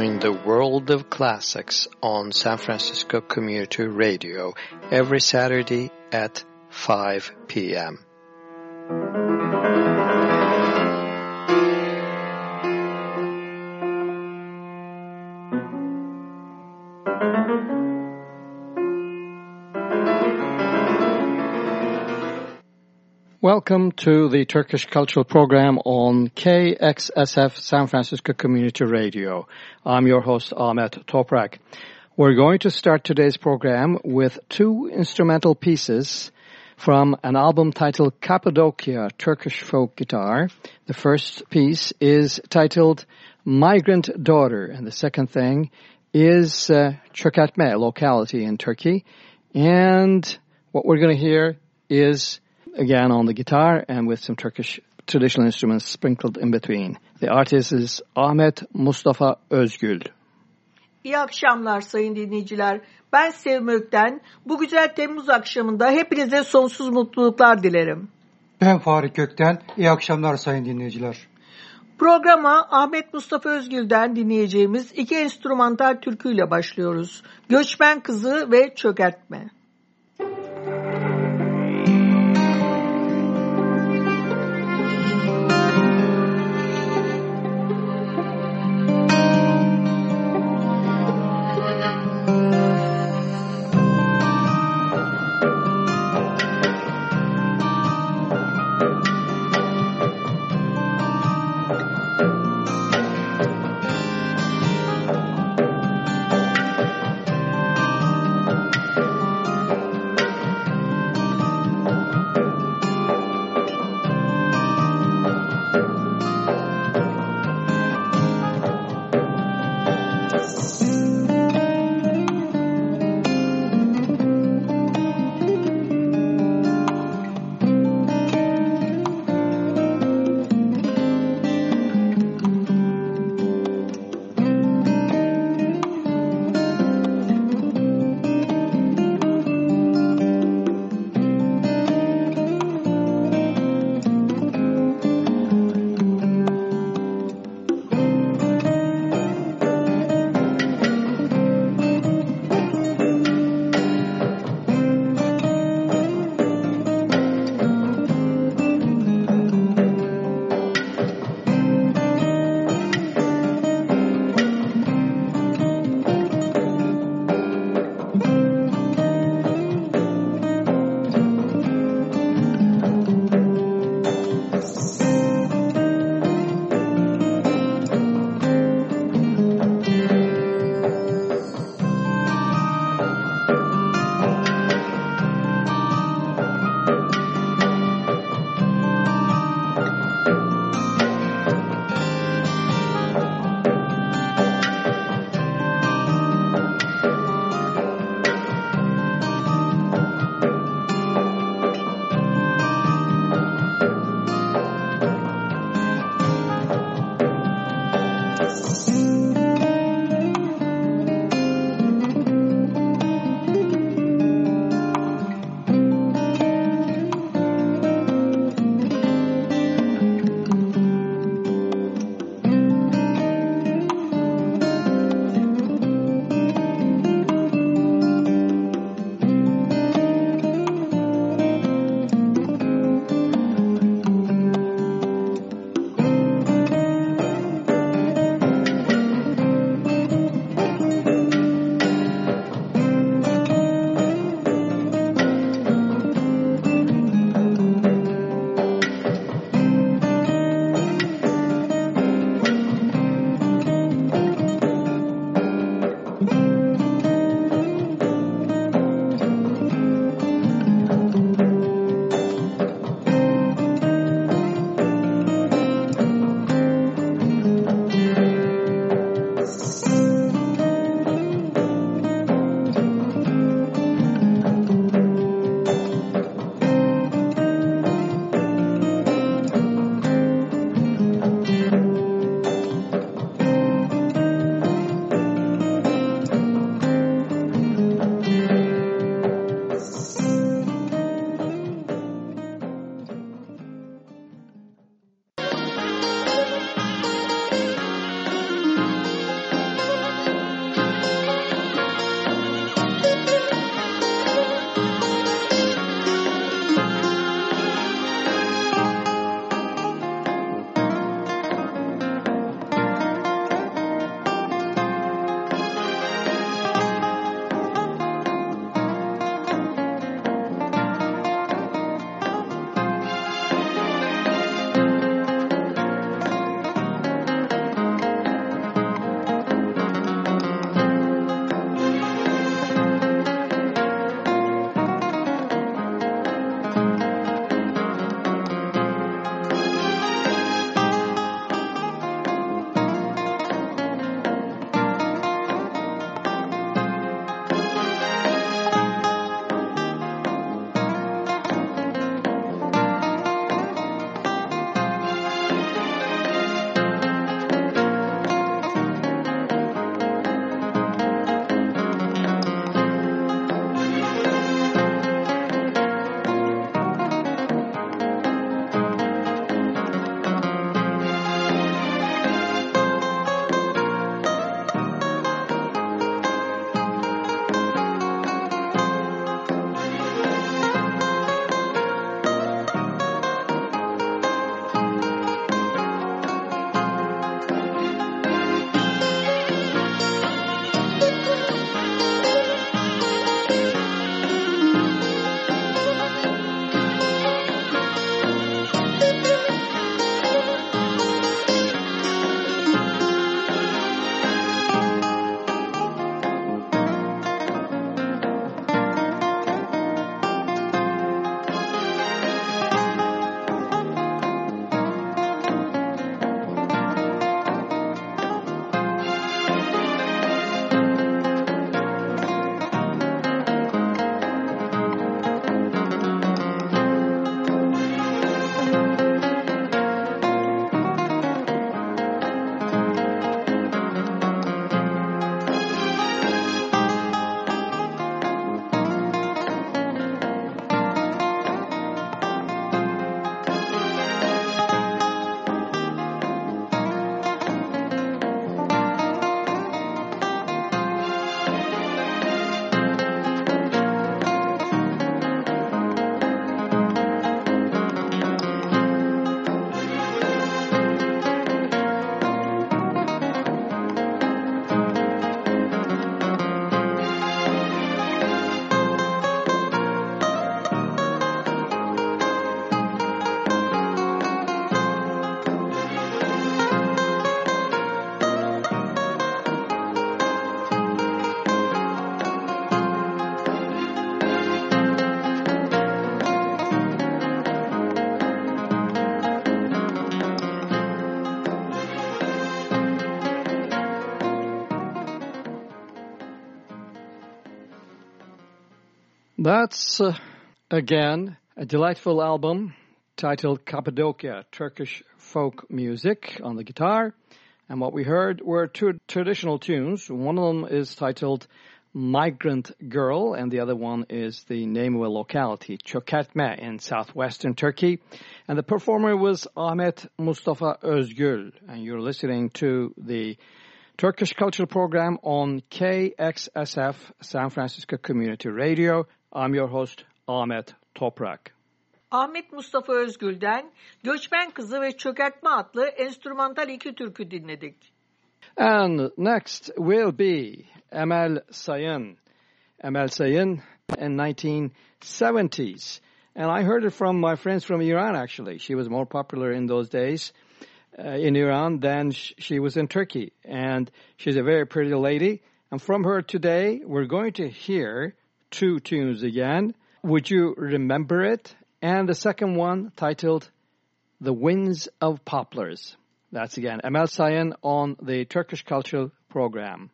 Join the world of classics on San Francisco Community Radio every Saturday at 5 p.m. Welcome to the Turkish Cultural Program on KXSF San Francisco Community Radio. I'm your host Ahmet Toprak. We're going to start today's program with two instrumental pieces from an album titled Cappadocia Turkish Folk Guitar. The first piece is titled Migrant Daughter and the second thing is uh, Çökertme, locality in Turkey. And what we're going to hear is again on the guitar and with some Turkish traditional instruments sprinkled in between. The artist is Ahmet Mustafa Özgül. İyi akşamlar sayın dinleyiciler. Ben Sevmök'ten bu güzel Temmuz akşamında hepinize sonsuz mutluluklar dilerim. Ben Fahri Kökten. İyi akşamlar sayın dinleyiciler. Programa Ahmet Mustafa Özgül'den dinleyeceğimiz iki enstrümantal türküyle başlıyoruz. Göçmen Kızı ve Çökertme. That's, uh, again, a delightful album titled Cappadocia, Turkish folk music on the guitar. And what we heard were two traditional tunes. One of them is titled Migrant Girl, and the other one is the name of a locality, Çökertme in southwestern Turkey. And the performer was Ahmet Mustafa Özgül, and you're listening to the Turkish Cultural Program on KXSF San Francisco Community Radio. I'm your host Ahmet Toprak. Ahmet Mustafa Özgül'den Göçmen Kızı ve Çökertme adlı enstrümantal iki türkü dinledik. And next will be Emel Sayın. Emel Sayın in 1970s. And I heard it from my friends from Iran actually. She was more popular in those days uh, in Iran than sh she was in Turkey. And she's a very pretty lady. And from her today, we're going to hear two tunes again. Would you remember it? And the second one titled The Winds of Poplars. That's again Emel Sayın on the Turkish Cultural Program.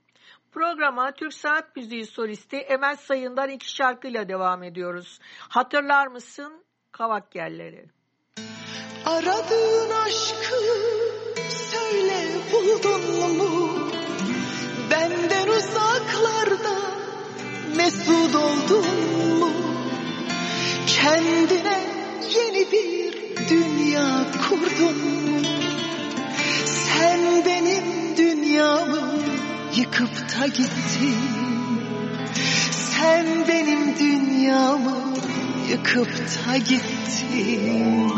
Programa Türk Sanat Müziği solisti Emel Sayın'dan iki şarkıyla devam ediyoruz. Hatırlar mısın Kavak Yelleri? Aradığın aşkı söyle buldun mu? Benden uzaklarda mesut oldun mu? Kendine yeni bir dünya kurdun mu? Sen benim dünyamı yıkıp da gittin. Sen benim dünyamı yıkıp da gittin.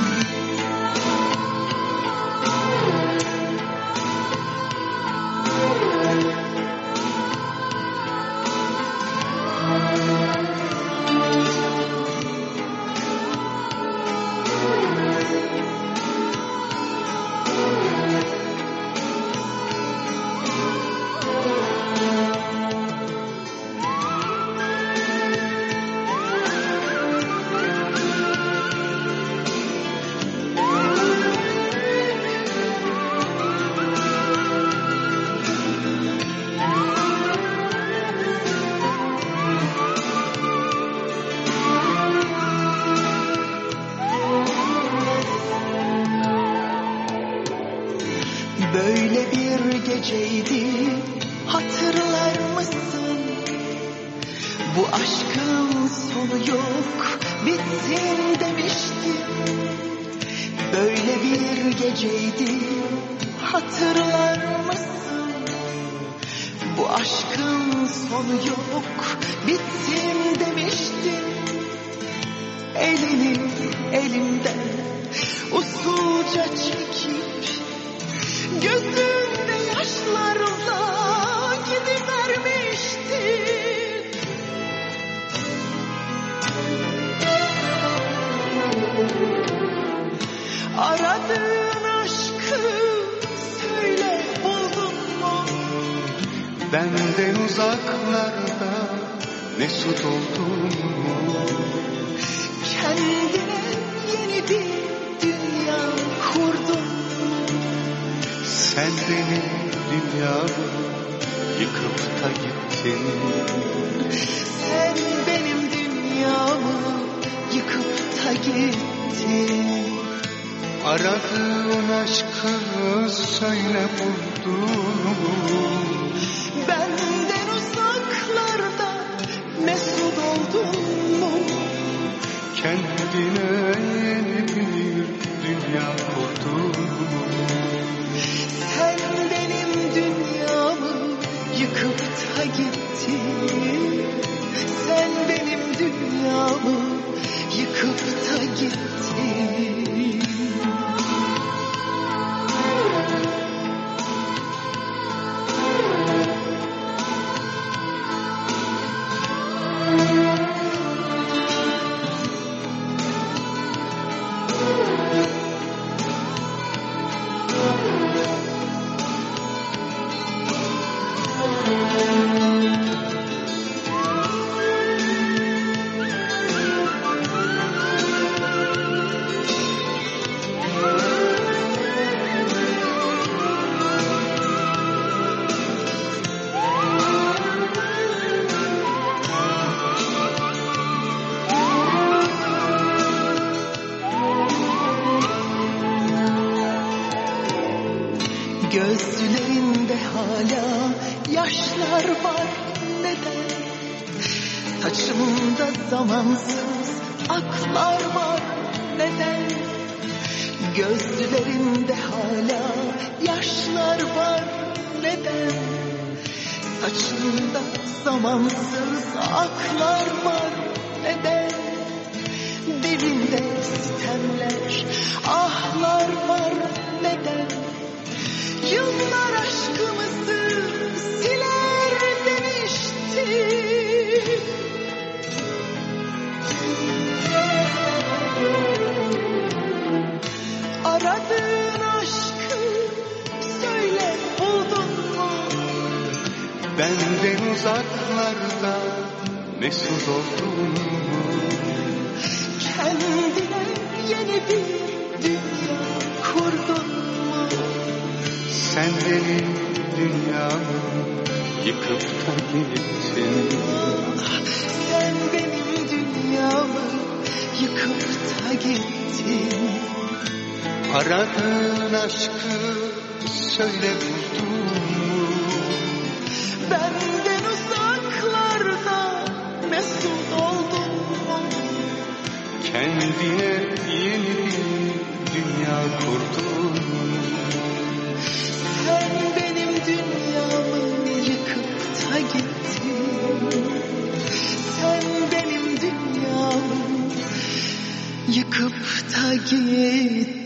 Uzaklarda mesut mu? Kendine yeni bir dünya kurdun mu? Sen benim dünyamı yıkıp da gittin. Sen benim dünyamı yıkıp da gittin. Aradığın aşkı söyle buldun Yeni bir dünya kurdun benim dünyamı yıkıp da gittin. Sen benim dünyamı yıkıp da gittin.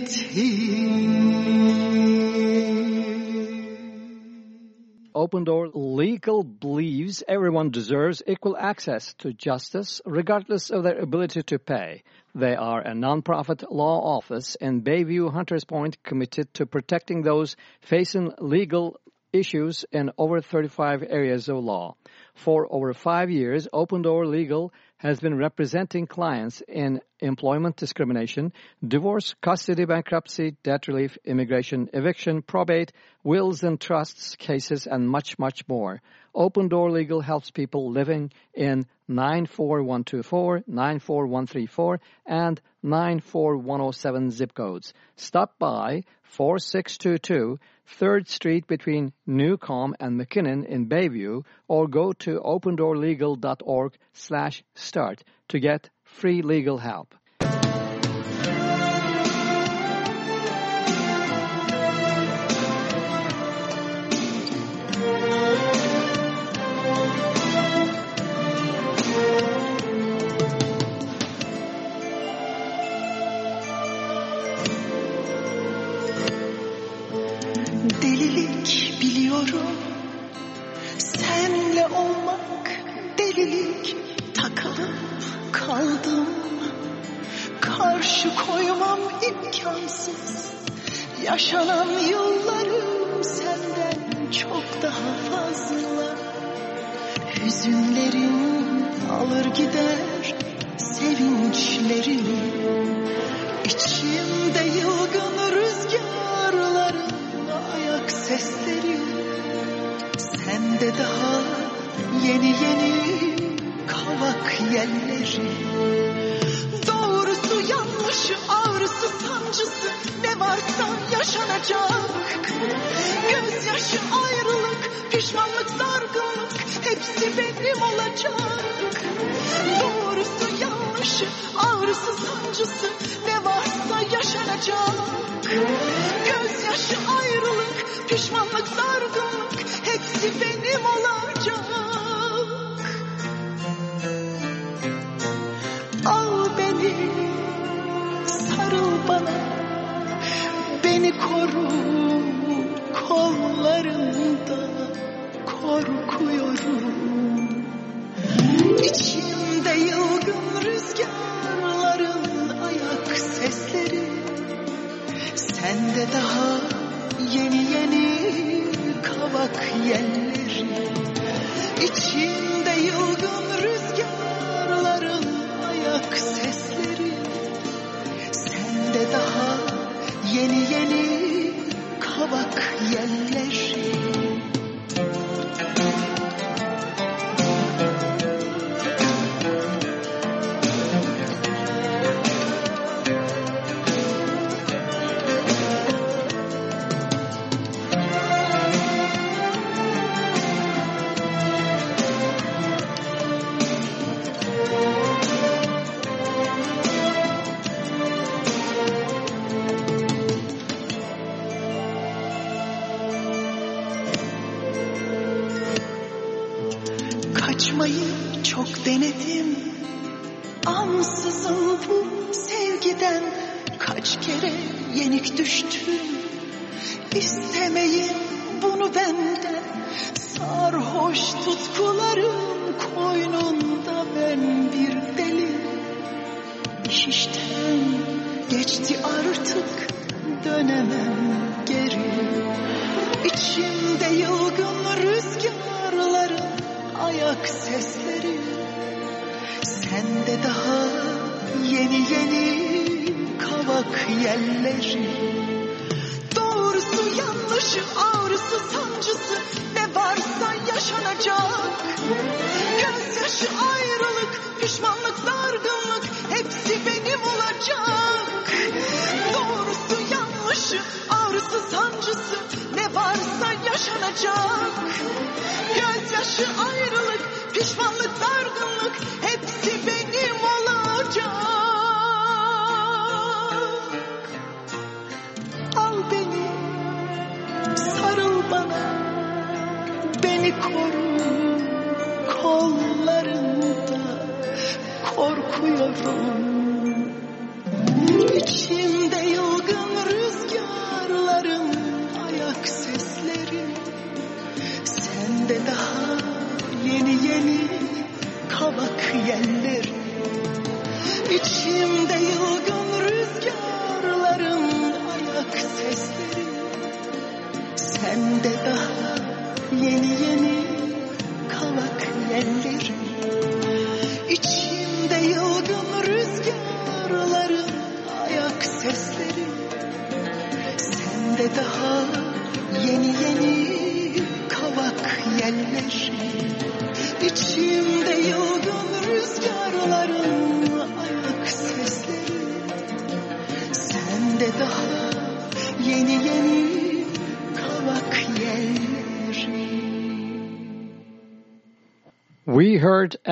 Open Door Legal believes everyone deserves equal access to justice regardless of their ability to pay. They are a non-profit law office in Bayview Hunters Point committed to protecting those facing legal issues in over 35 areas of law. For over five years, Open Door Legal has been representing clients in employment discrimination, divorce, custody, bankruptcy, debt relief, immigration, eviction, probate, wills and trusts cases, and much, much more. Open Door Legal helps people living in 94124, 94134, and 94107 zip codes. Stop by 4622 3rd Street between Newcomb and McKinnon in Bayview or go to opendoorlegal.org slash start to get free legal help. Biliyorum Senle olmak delilik Takılıp kaldım. Karşı koymam imkansız. Yaşanan yıllarım senden çok daha fazla. Hüzünlerim alır gider sevinçlerimi İçimde yılgın rüzgarların ayak sesleri Sende daha yeni yeni kavak yelleri Doğrusu yanlışı ağrısı sancısı ne varsa yaşanacak. Gözyaşı ayrılık pişmanlık dargınlık hepsi benim olacak. Doğrusu yanlışı ağrısı sancısı ne varsa yaşanacak. Gözyaşı ayrılık pişmanlık dargınlık hepsi benim olacak. Al beni sarıl bana. Beni koru kollarında korkuyorum İçimde yılgın rüzgarların ayak sesleri. Sende daha yeni yeni kavak yelleri. İçimde yılgın rüzgarların ayak sesleri. Sende daha yeni yeni kavak yelleri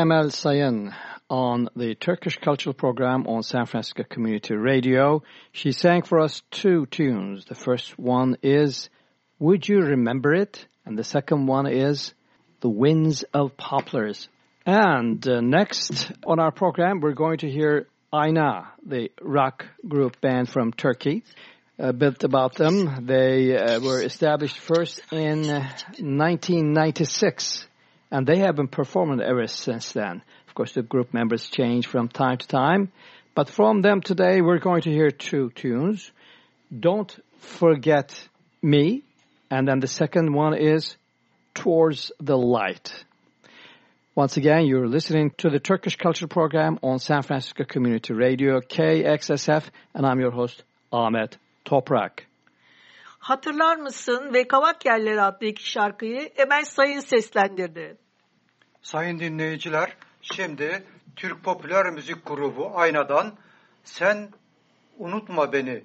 Emel Sayın on the Turkish Cultural Program on San Francisco Community Radio. She sang for us two tunes. The first one is Would You Remember It? And the second one is The Winds of Poplars. And uh, next on our program, we're going to hear Ayna, the rock group band from Turkey. A bit about them. They uh, were established first in uh, 1996 and they have been performing ever since then. Of course, the group members change from time to time, but from them today, we're going to hear two tunes. Don't Forget Me, and then the second one is Towards the Light. Once again, you're listening to the Turkish Culture Program on San Francisco Community Radio, KXSF, and I'm your host, Ahmet Toprak. Hatırlar mısın ve Kavak Yerleri adlı iki şarkıyı Emel Sayın seslendirdi. Sayın dinleyiciler, şimdi Türk popüler müzik grubu Ayna'dan Sen Unutma Beni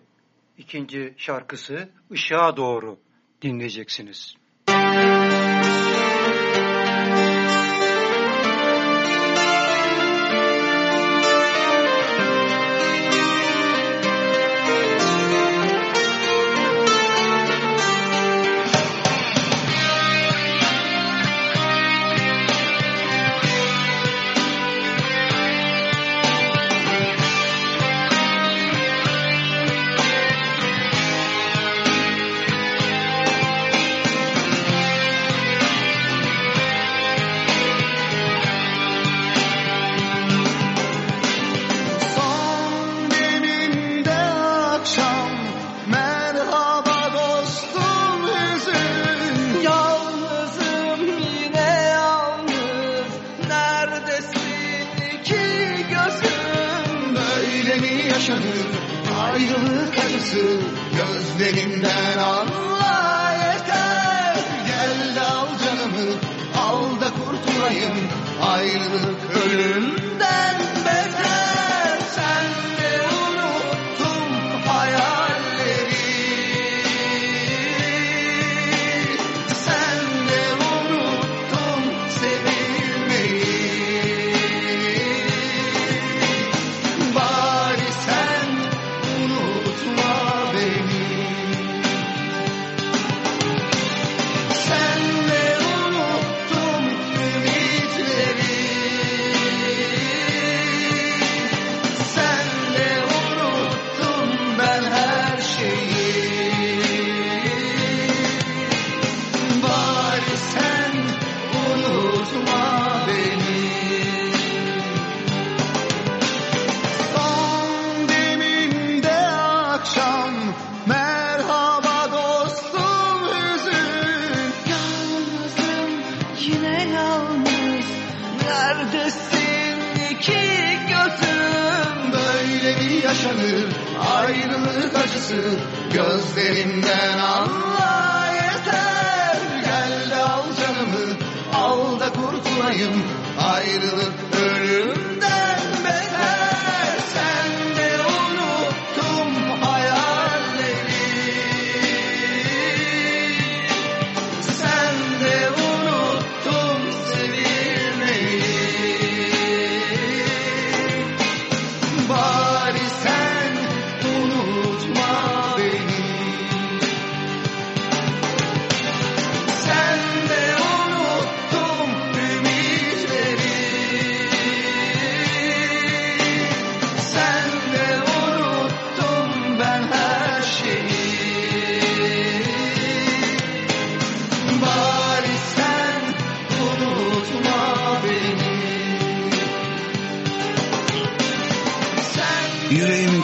ikinci şarkısı Işığa Doğru dinleyeceksiniz.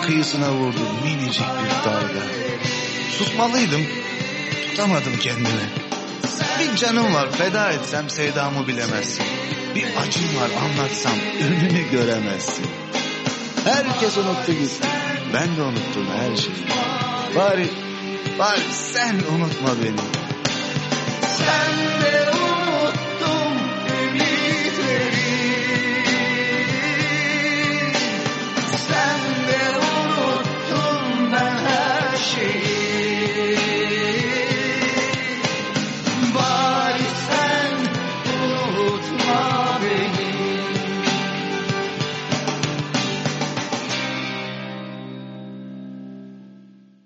Kıyısına vurdu minicik bir dalga. Tutmalıydım, tutamadım kendimi. Bir canım var, feda etsem sevdamı bilemezsin. Bir acım var, anlatsam önünü göremezsin. Herkes unuttu gitti. Ben de unuttum her şeyi. Bari, bari sen unutma beni. Sen de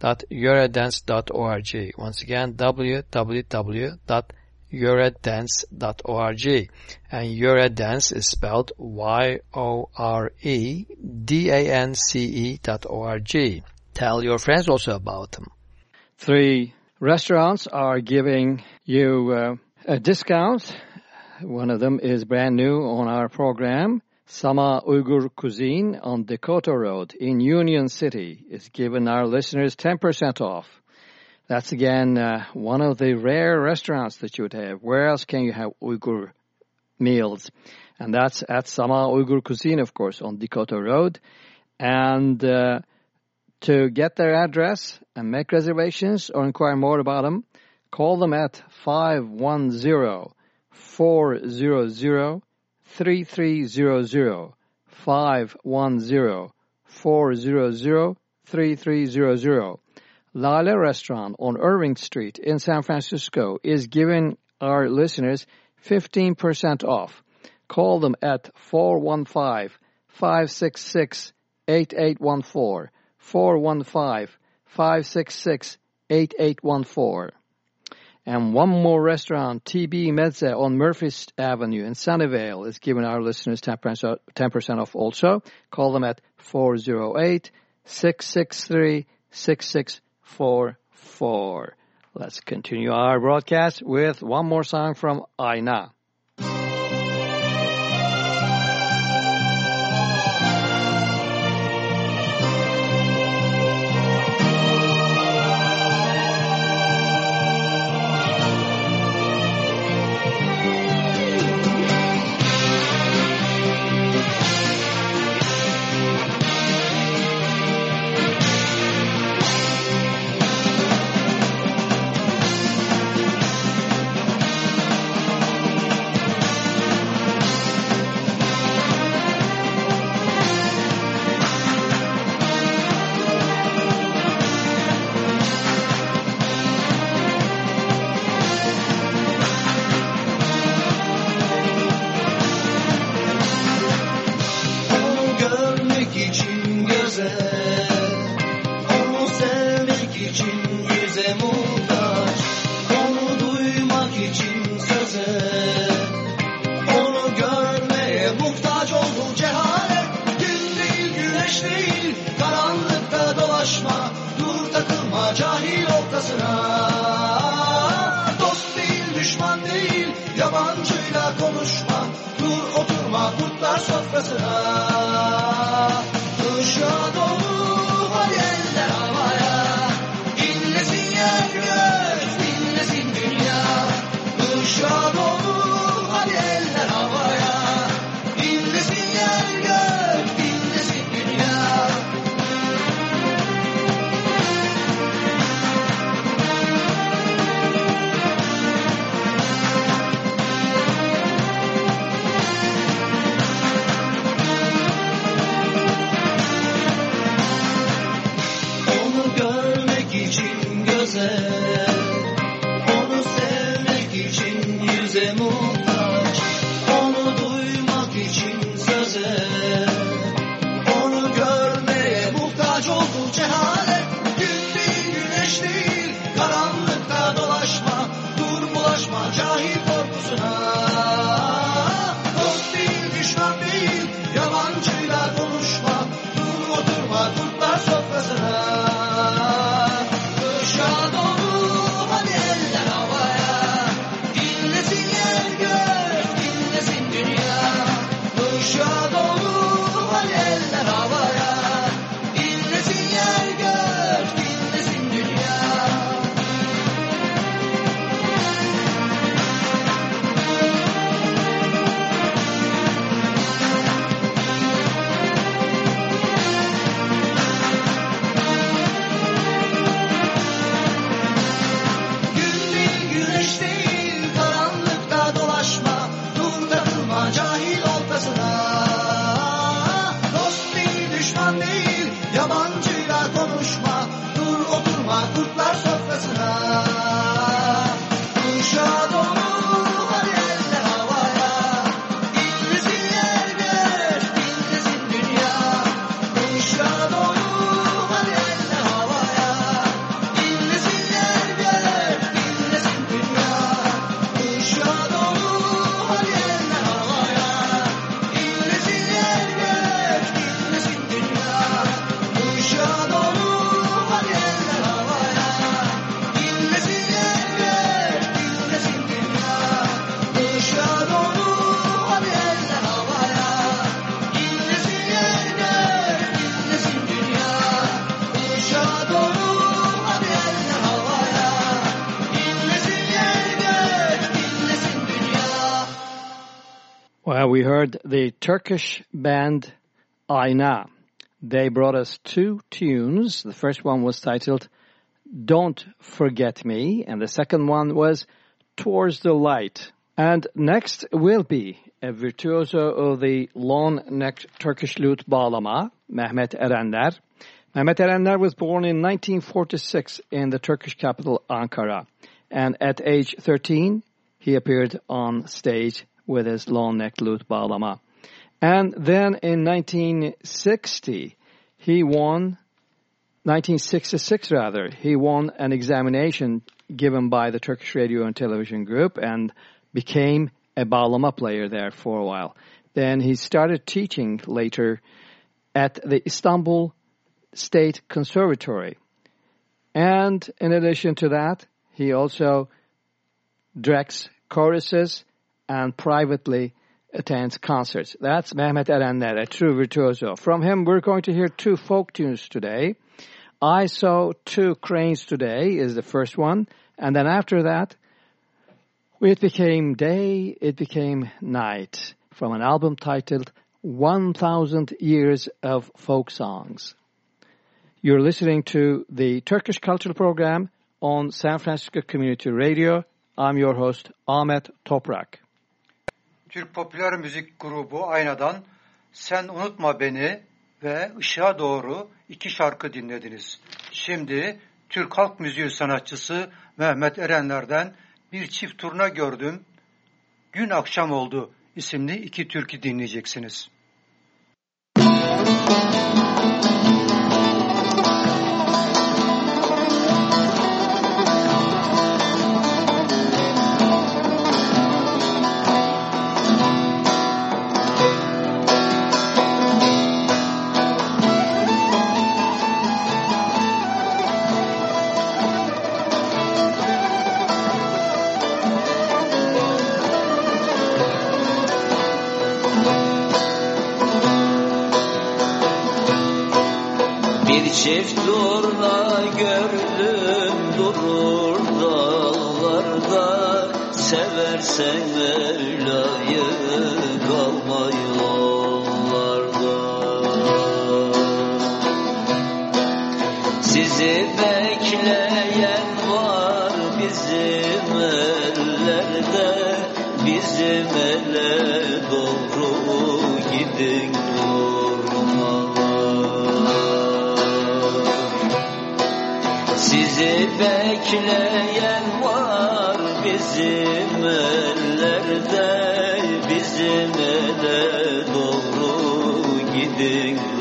www.yoredance.org. Once again, www.yoredance.org. And Yored Dance is spelled Y-O-R-E-D-A-N-C-E dot O-R-G. Tell your friends also about them. Three restaurants are giving you uh, a discount. One of them is brand new on our program. Sama Uyghur Cuisine on Dakota Road in Union City is giving our listeners 10% off. That's again uh, one of the rare restaurants that you would have. Where else can you have Uyghur meals? And that's at Sama Uyghur Cuisine, of course, on Dakota Road. And uh, to get their address and make reservations or inquire more about them, call them at 510 400 3300 510 400 3300 Lale Restaurant on Irving Street in San Francisco is giving our listeners 15% off. Call them at 415-566-8814 415-566-8814 and one more restaurant, TB Medze on Murphy Avenue in Sunnyvale is giving our listeners 10%, 10% off also. Call them at 408-663-6644. Let's continue our broadcast with one more song from Ayna. We heard the Turkish band Ayna. They brought us two tunes. The first one was titled Don't Forget Me, and the second one was Towards the Light. And next will be a virtuoso of the long-necked Turkish lute bağlama, Mehmet Erenler. Mehmet Erenler was born in 1946 in the Turkish capital Ankara. And at age 13, he appeared on stage with his long-necked lute bağlama. And then in 1960, he won, 1966 rather, he won an examination given by the Turkish Radio and Television Group and became a bağlama player there for a while. Then he started teaching later at the Istanbul State Conservatory. And in addition to that, he also directs choruses and privately attends concerts. That's Mehmet Erenler, a true virtuoso. From him, we're going to hear two folk tunes today. I Saw Two Cranes Today is the first one. And then after that, it became day, it became night from an album titled 1000 Years of Folk Songs. You're listening to the Turkish Cultural Program on San Francisco Community Radio. I'm your host, Ahmet Toprak. Türk popüler müzik grubu Ayna'dan Sen Unutma Beni ve Işığa Doğru iki şarkı dinlediniz. Şimdi Türk halk müziği sanatçısı Mehmet Erenler'den bir çift turna gördüm. Gün akşam oldu isimli iki türkü dinleyeceksiniz. Gün hiç gördüm durur dağlarda seversen bekleyen var bizim ellerde Bizim ele doğru gidin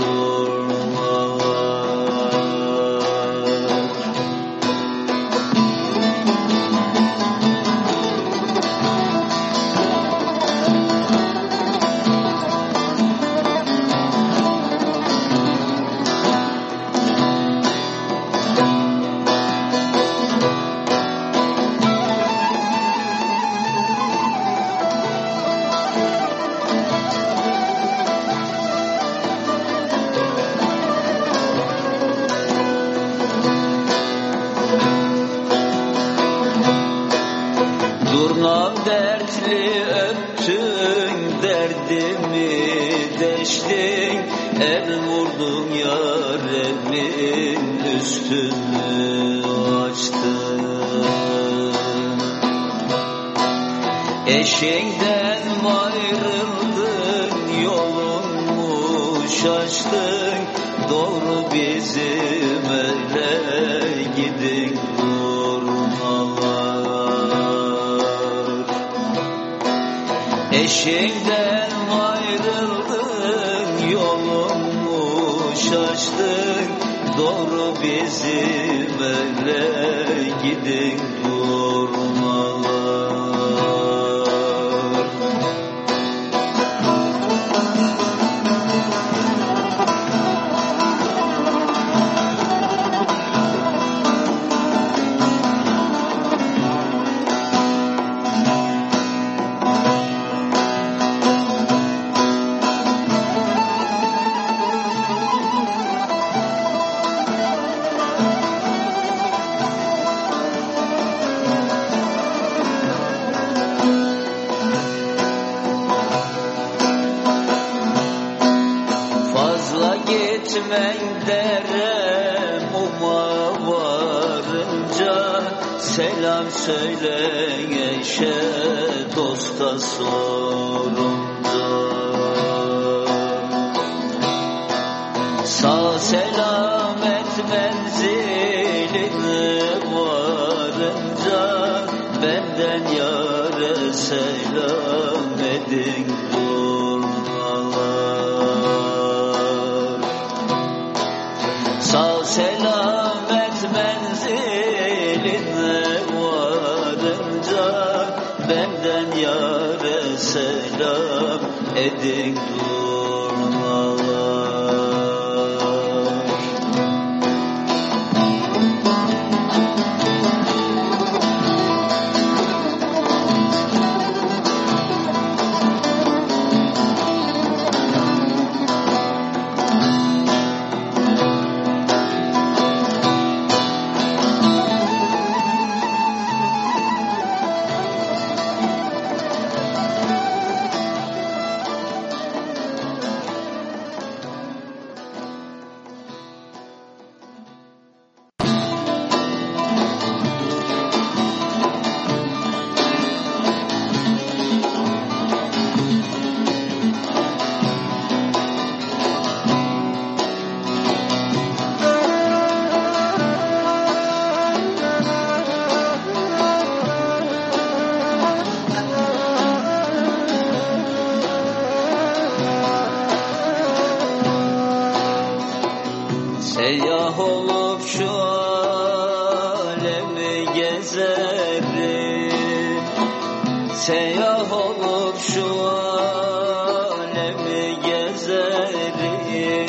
şu alemi gezerim.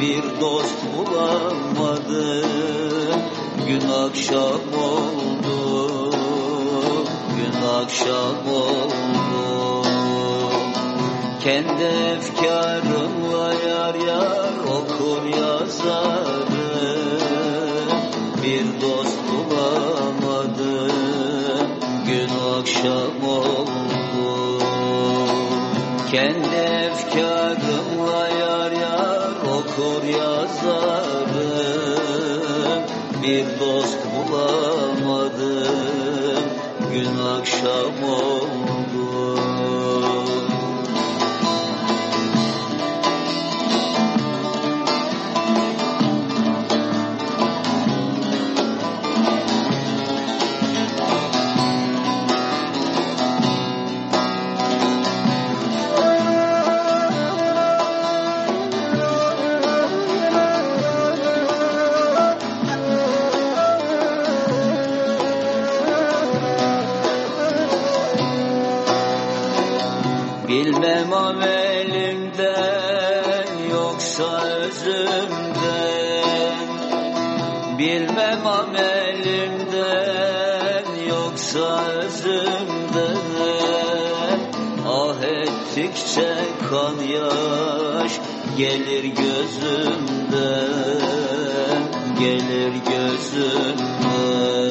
Bir dost bulamadım Gün akşam oldu. Gün akşam oldu. Kendi efkarımla yar yar okur yazarım Bir dost bulamadım gün akşam oldu Kendi efkarımla yar yar okur yazarım. Bir dost bulamadım. Gün akşam oldu ettikçe kan yaş gelir gözümden Gelir gözümden.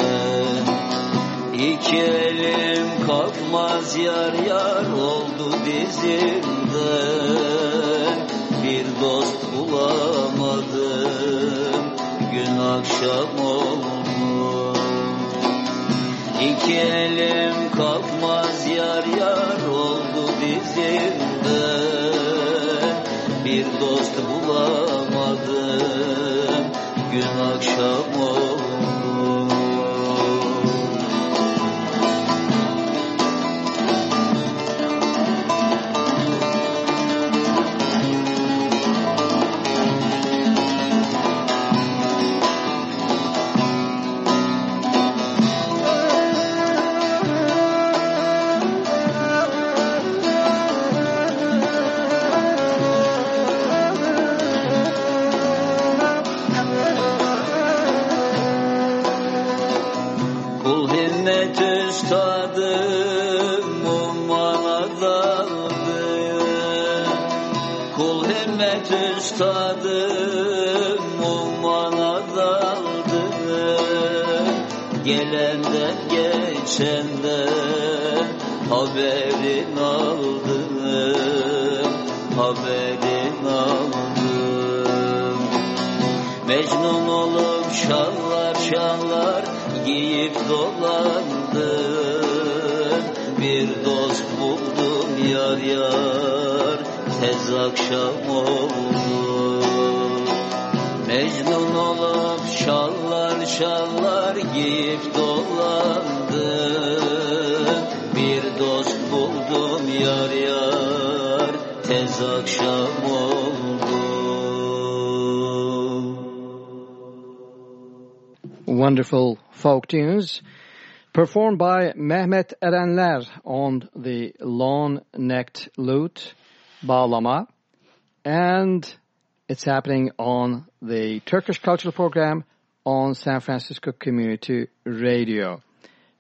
İki elim kalkmaz yar yar oldu dizimden. Bir dost bulamadım gün akşam oldu İki elim yar oldu dizimden Bir dost bulamadım gün akşam oldu wonderful folk tunes performed by Mehmet Erenler on the long-necked lute, bağlama, and it's happening on the Turkish Cultural Program on San Francisco Community Radio.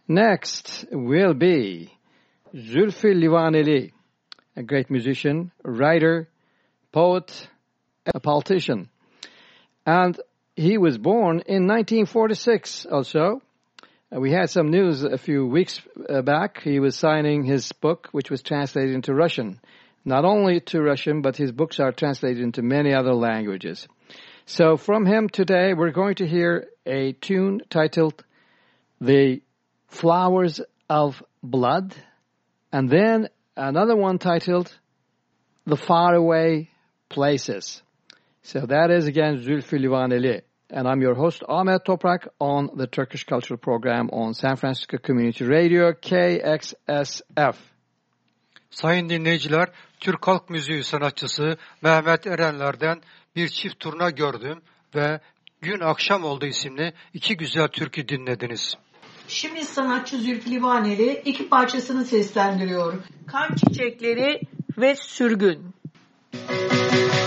Next will be Zülfü Livaneli, a great musician, writer, poet, a politician. And he was born in 1946 also. Uh, we had some news a few weeks uh, back. He was signing his book, which was translated into Russian. Not only to Russian, but his books are translated into many other languages. So from him today, we're going to hear a tune titled The Flowers of Blood, and then another one titled The Faraway Places. So that is again Zülfü Livaneli. And I'm your host Ahmet Toprak on the Turkish Cultural Program on San Francisco Community Radio KXSF. Sayın dinleyiciler, Türk halk müziği sanatçısı Mehmet Erenler'den bir çift turna gördüm ve Gün Akşam Oldu isimli iki güzel türkü dinlediniz. Şimdi sanatçı Zülfü Livaneli iki parçasını seslendiriyor. Kan Çiçekleri ve Sürgün. Topraktan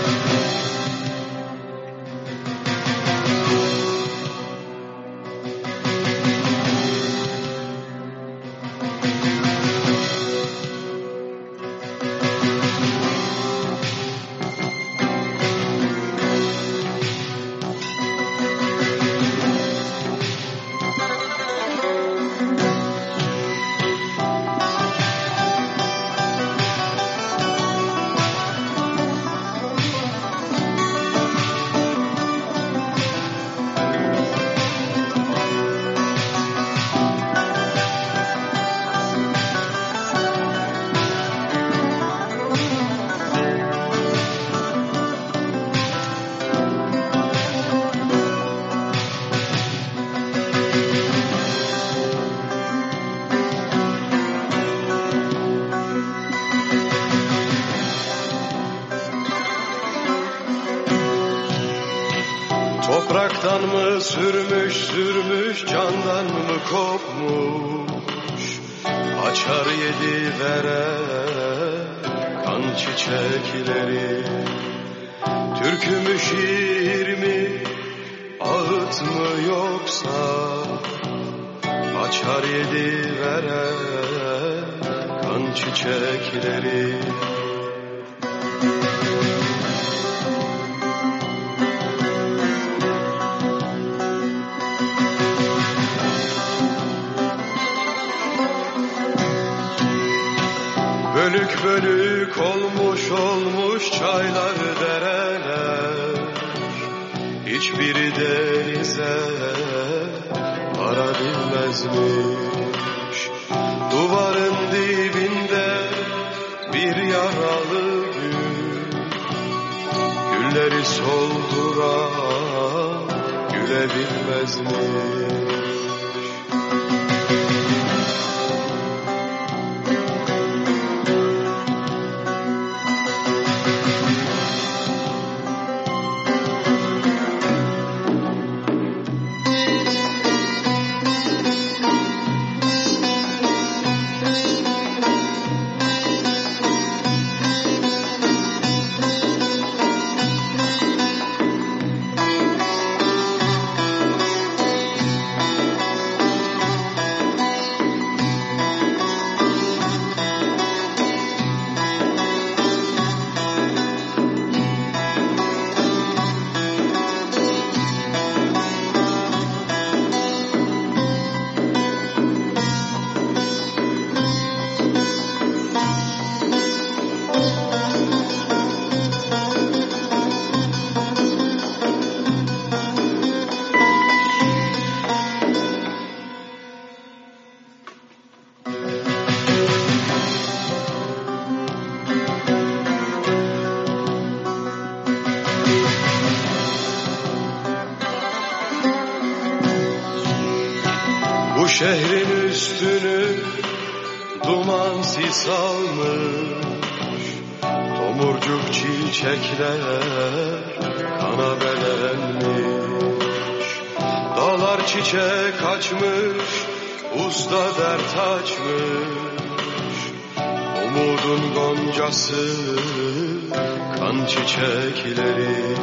Umudun goncası, kan çiçekleri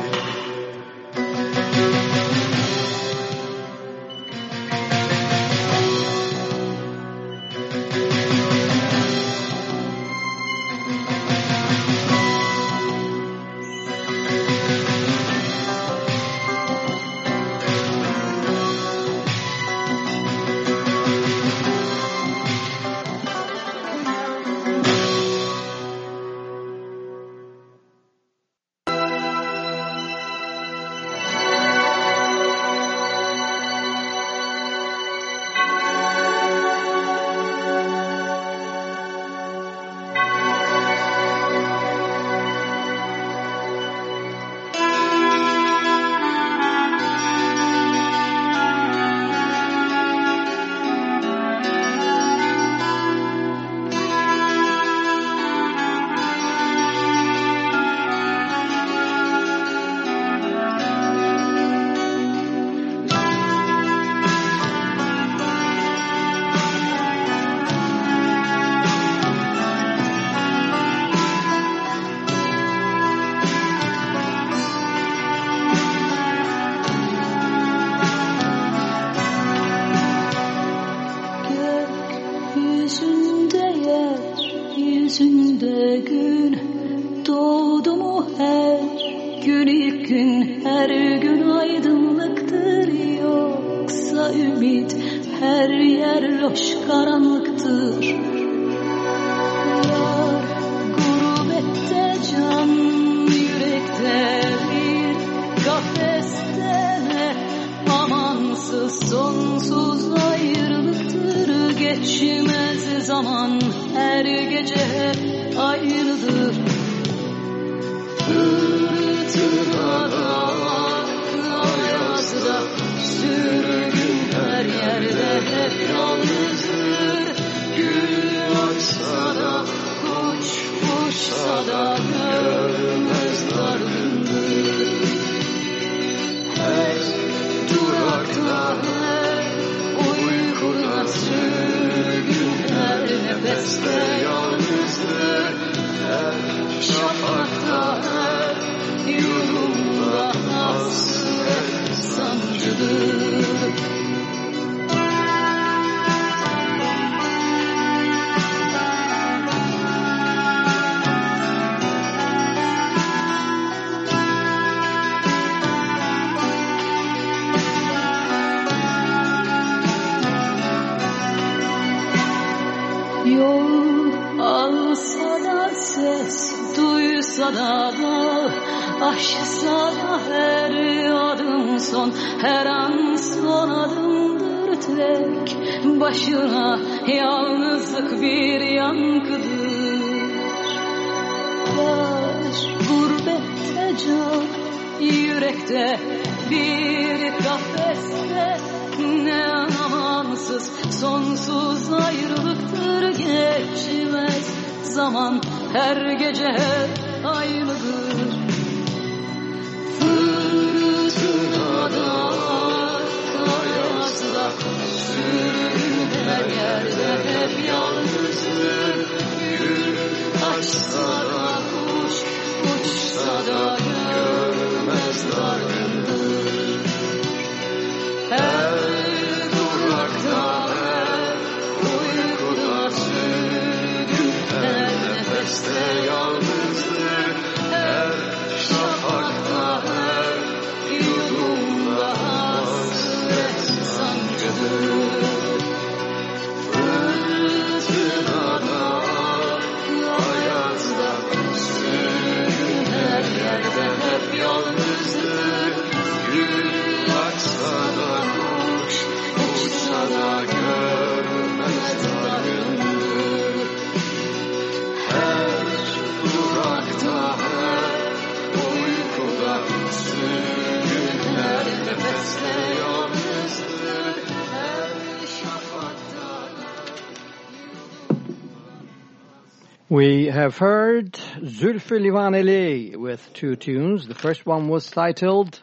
have heard Zülfü Livaneli with two tunes. The first one was titled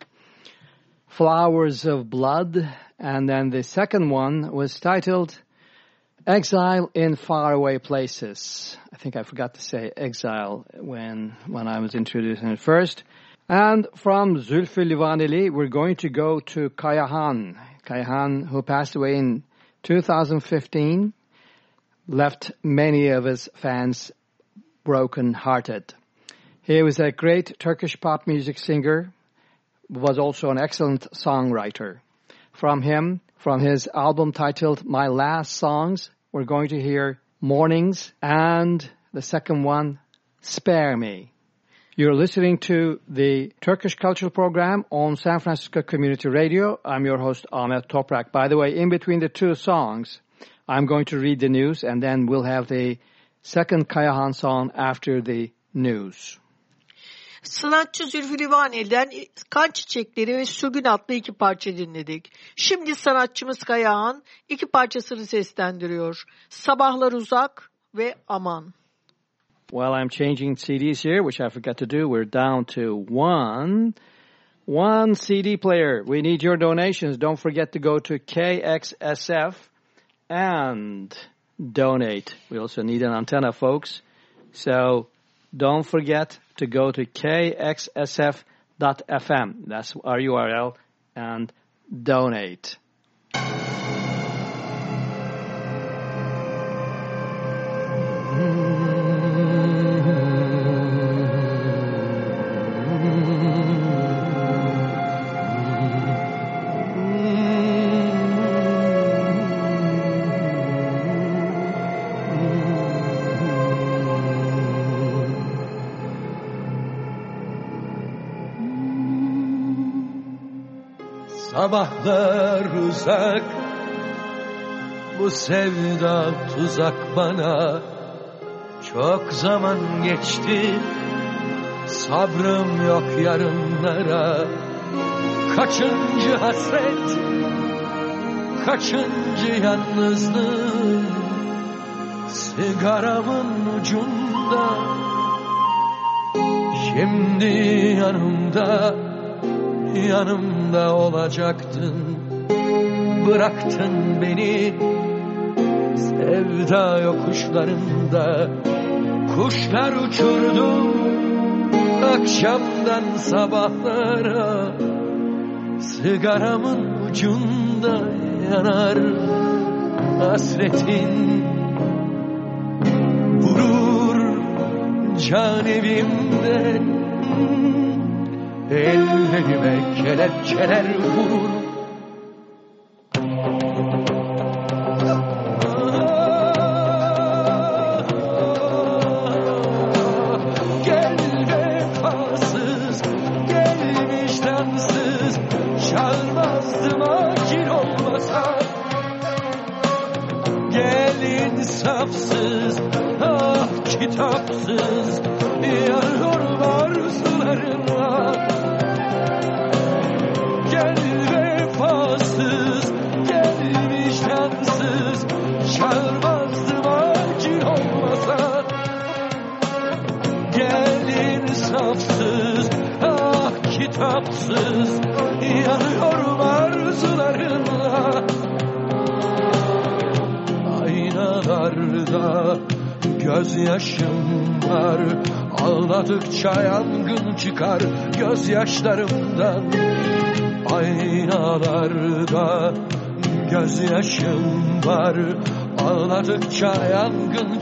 Flowers of Blood, and then the second one was titled Exile in Faraway Places. I think I forgot to say exile when, when I was introducing it first. And from Zülfü Livaneli, we're going to go to Kayahan. Kayahan, who passed away in 2015, left many of his fans broken-hearted. He was a great Turkish pop music singer, was also an excellent songwriter. From him, from his album titled My Last Songs, we're going to hear Mornings and the second one, Spare Me. You're listening to the Turkish Cultural Program on San Francisco Community Radio. I'm your host Ahmet Toprak. By the way, in between the two songs, I'm going to read the news and then we'll have the second Kayahan song after the news. Sanatçı Zülfü Livaneli'den Kan Çiçekleri ve Sürgün adlı iki parça dinledik. Şimdi sanatçımız Kayahan iki parçasını seslendiriyor. Sabahlar Uzak ve Aman. Well, I'm changing CDs here, which I forgot to do. We're down to one. One CD player. We need your donations. Don't forget to go to KXSF and donate. We also need an antenna, folks. So don't forget to go to kxsf.fm. That's our URL and donate. Sabahlar uzak. Bu sevda tuzak bana. Çok zaman geçti. Sabrım yok yarınlara. Kaçıncı hasret? Kaçıncı yalnızlık Sigaramın ucunda. Şimdi yanımda yanımda olacaktın. Bıraktın beni. Sevda yokuşlarında kuşlar uçurdum Akşamdan sabahlara Sigaramın ucunda yanar hasretin. Vurur can evimde Ellerime kelepçeler vurur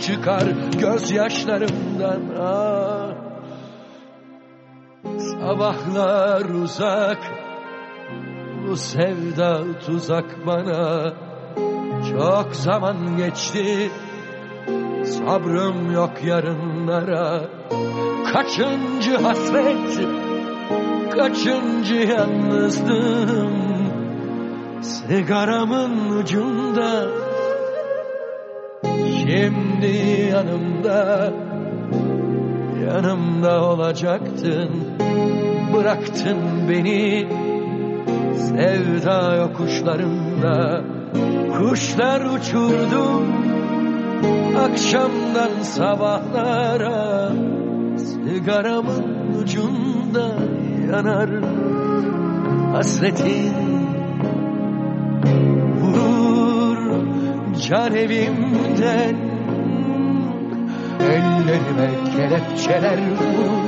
çıkar gözyaşlarımdan. Ah. Sabahlar uzak Bu sevda tuzak bana. Çok zaman geçti Sabrım yok yarınlara. Kaçıncı hasret Kaçıncı yalnızlığım? Sigaramın ucunda Şimdi yanımda Yanımda olacaktın. Bıraktın beni Sevda yokuşlarında. Kuşlar uçurdum Akşamdan sabahlara. Sigaramın ucunda yanar Hasretin can evimden. Ellerime kelepçeler vurur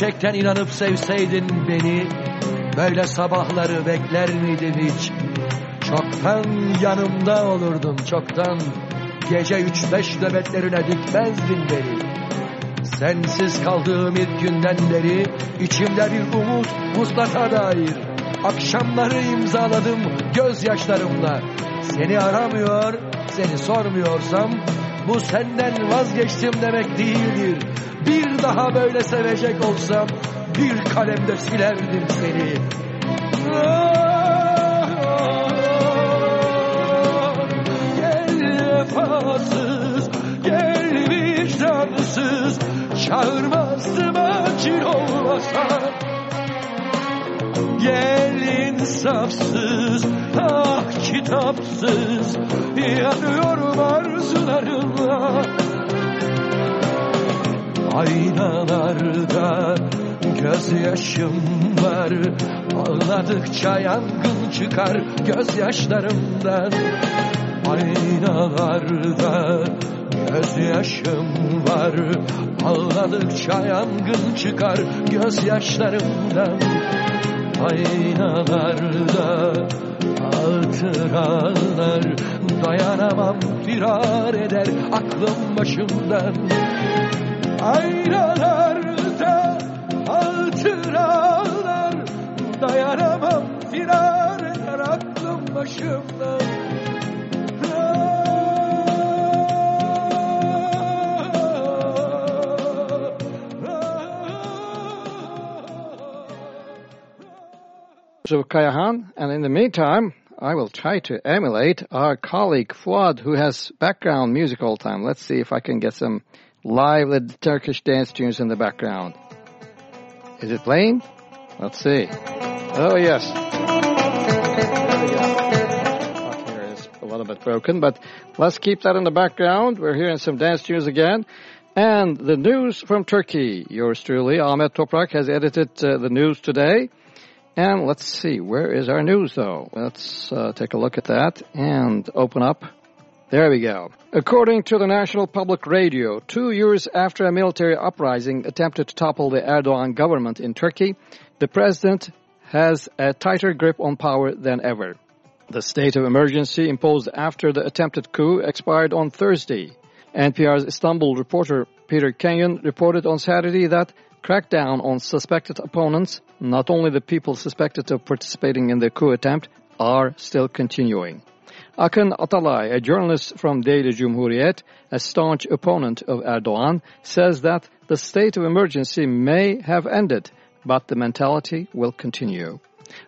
Gerçekten inanıp sevseydin beni Böyle sabahları bekler miydin hiç? Çoktan yanımda olurdun çoktan. Gece üç beş nöbetlerine dikmezdin beni. Sensiz kaldığım ilk günden beri içimde bir umut vuslata dair. Akşamları imzaladım gözyaşlarımla. Seni aramıyor, seni sormuyorsam Bu senden vazgeçtim demek değildir Bir daha böyle sevecek olsam Bir kalemde silerdim seni. Gel vefasız, gel vicdansız Çağırmazdım acil olmasa Gel insafsız, ah kitapsız Yanıyorum arzularımla Aynalarda gözyaşım var. Ağladıkça yangın çıkar gözyaşlarımdan. Aynalarda Gözyaşım var. Ağladıkça yangın çıkar Gözyaşlarımdan. Aynalarda hatıralar Dayanamam firar eder aklım başımdan Dayanamam firar eder aklım of Kayahan, and in the meantime, I will try to emulate our colleague Fuad, who has background music all the time. Let's see if I can get some lively Turkish dance tunes in the background. Is it playing? Let's see. Oh, yes. Here is a little bit broken, but let's keep that in the background. We're hearing some dance tunes again. And the news from Turkey. Yours truly, Ahmet Toprak, has edited uh, the news today. And let's see, where is our news though? Let's uh, take a look at that and open up. There we go. According to the National Public Radio, two years after a military uprising attempted to topple the Erdogan government in Turkey, the president has a tighter grip on power than ever. The state of emergency imposed after the attempted coup expired on Thursday. NPR's Istanbul reporter Peter Kenyon reported on Saturday that crackdown on suspected opponents, not only the people suspected of participating in the coup attempt, are still continuing. Akın Atalay, a journalist from Daily Cumhuriyet, a staunch opponent of Erdogan, says that the state of emergency may have ended, but the mentality will continue.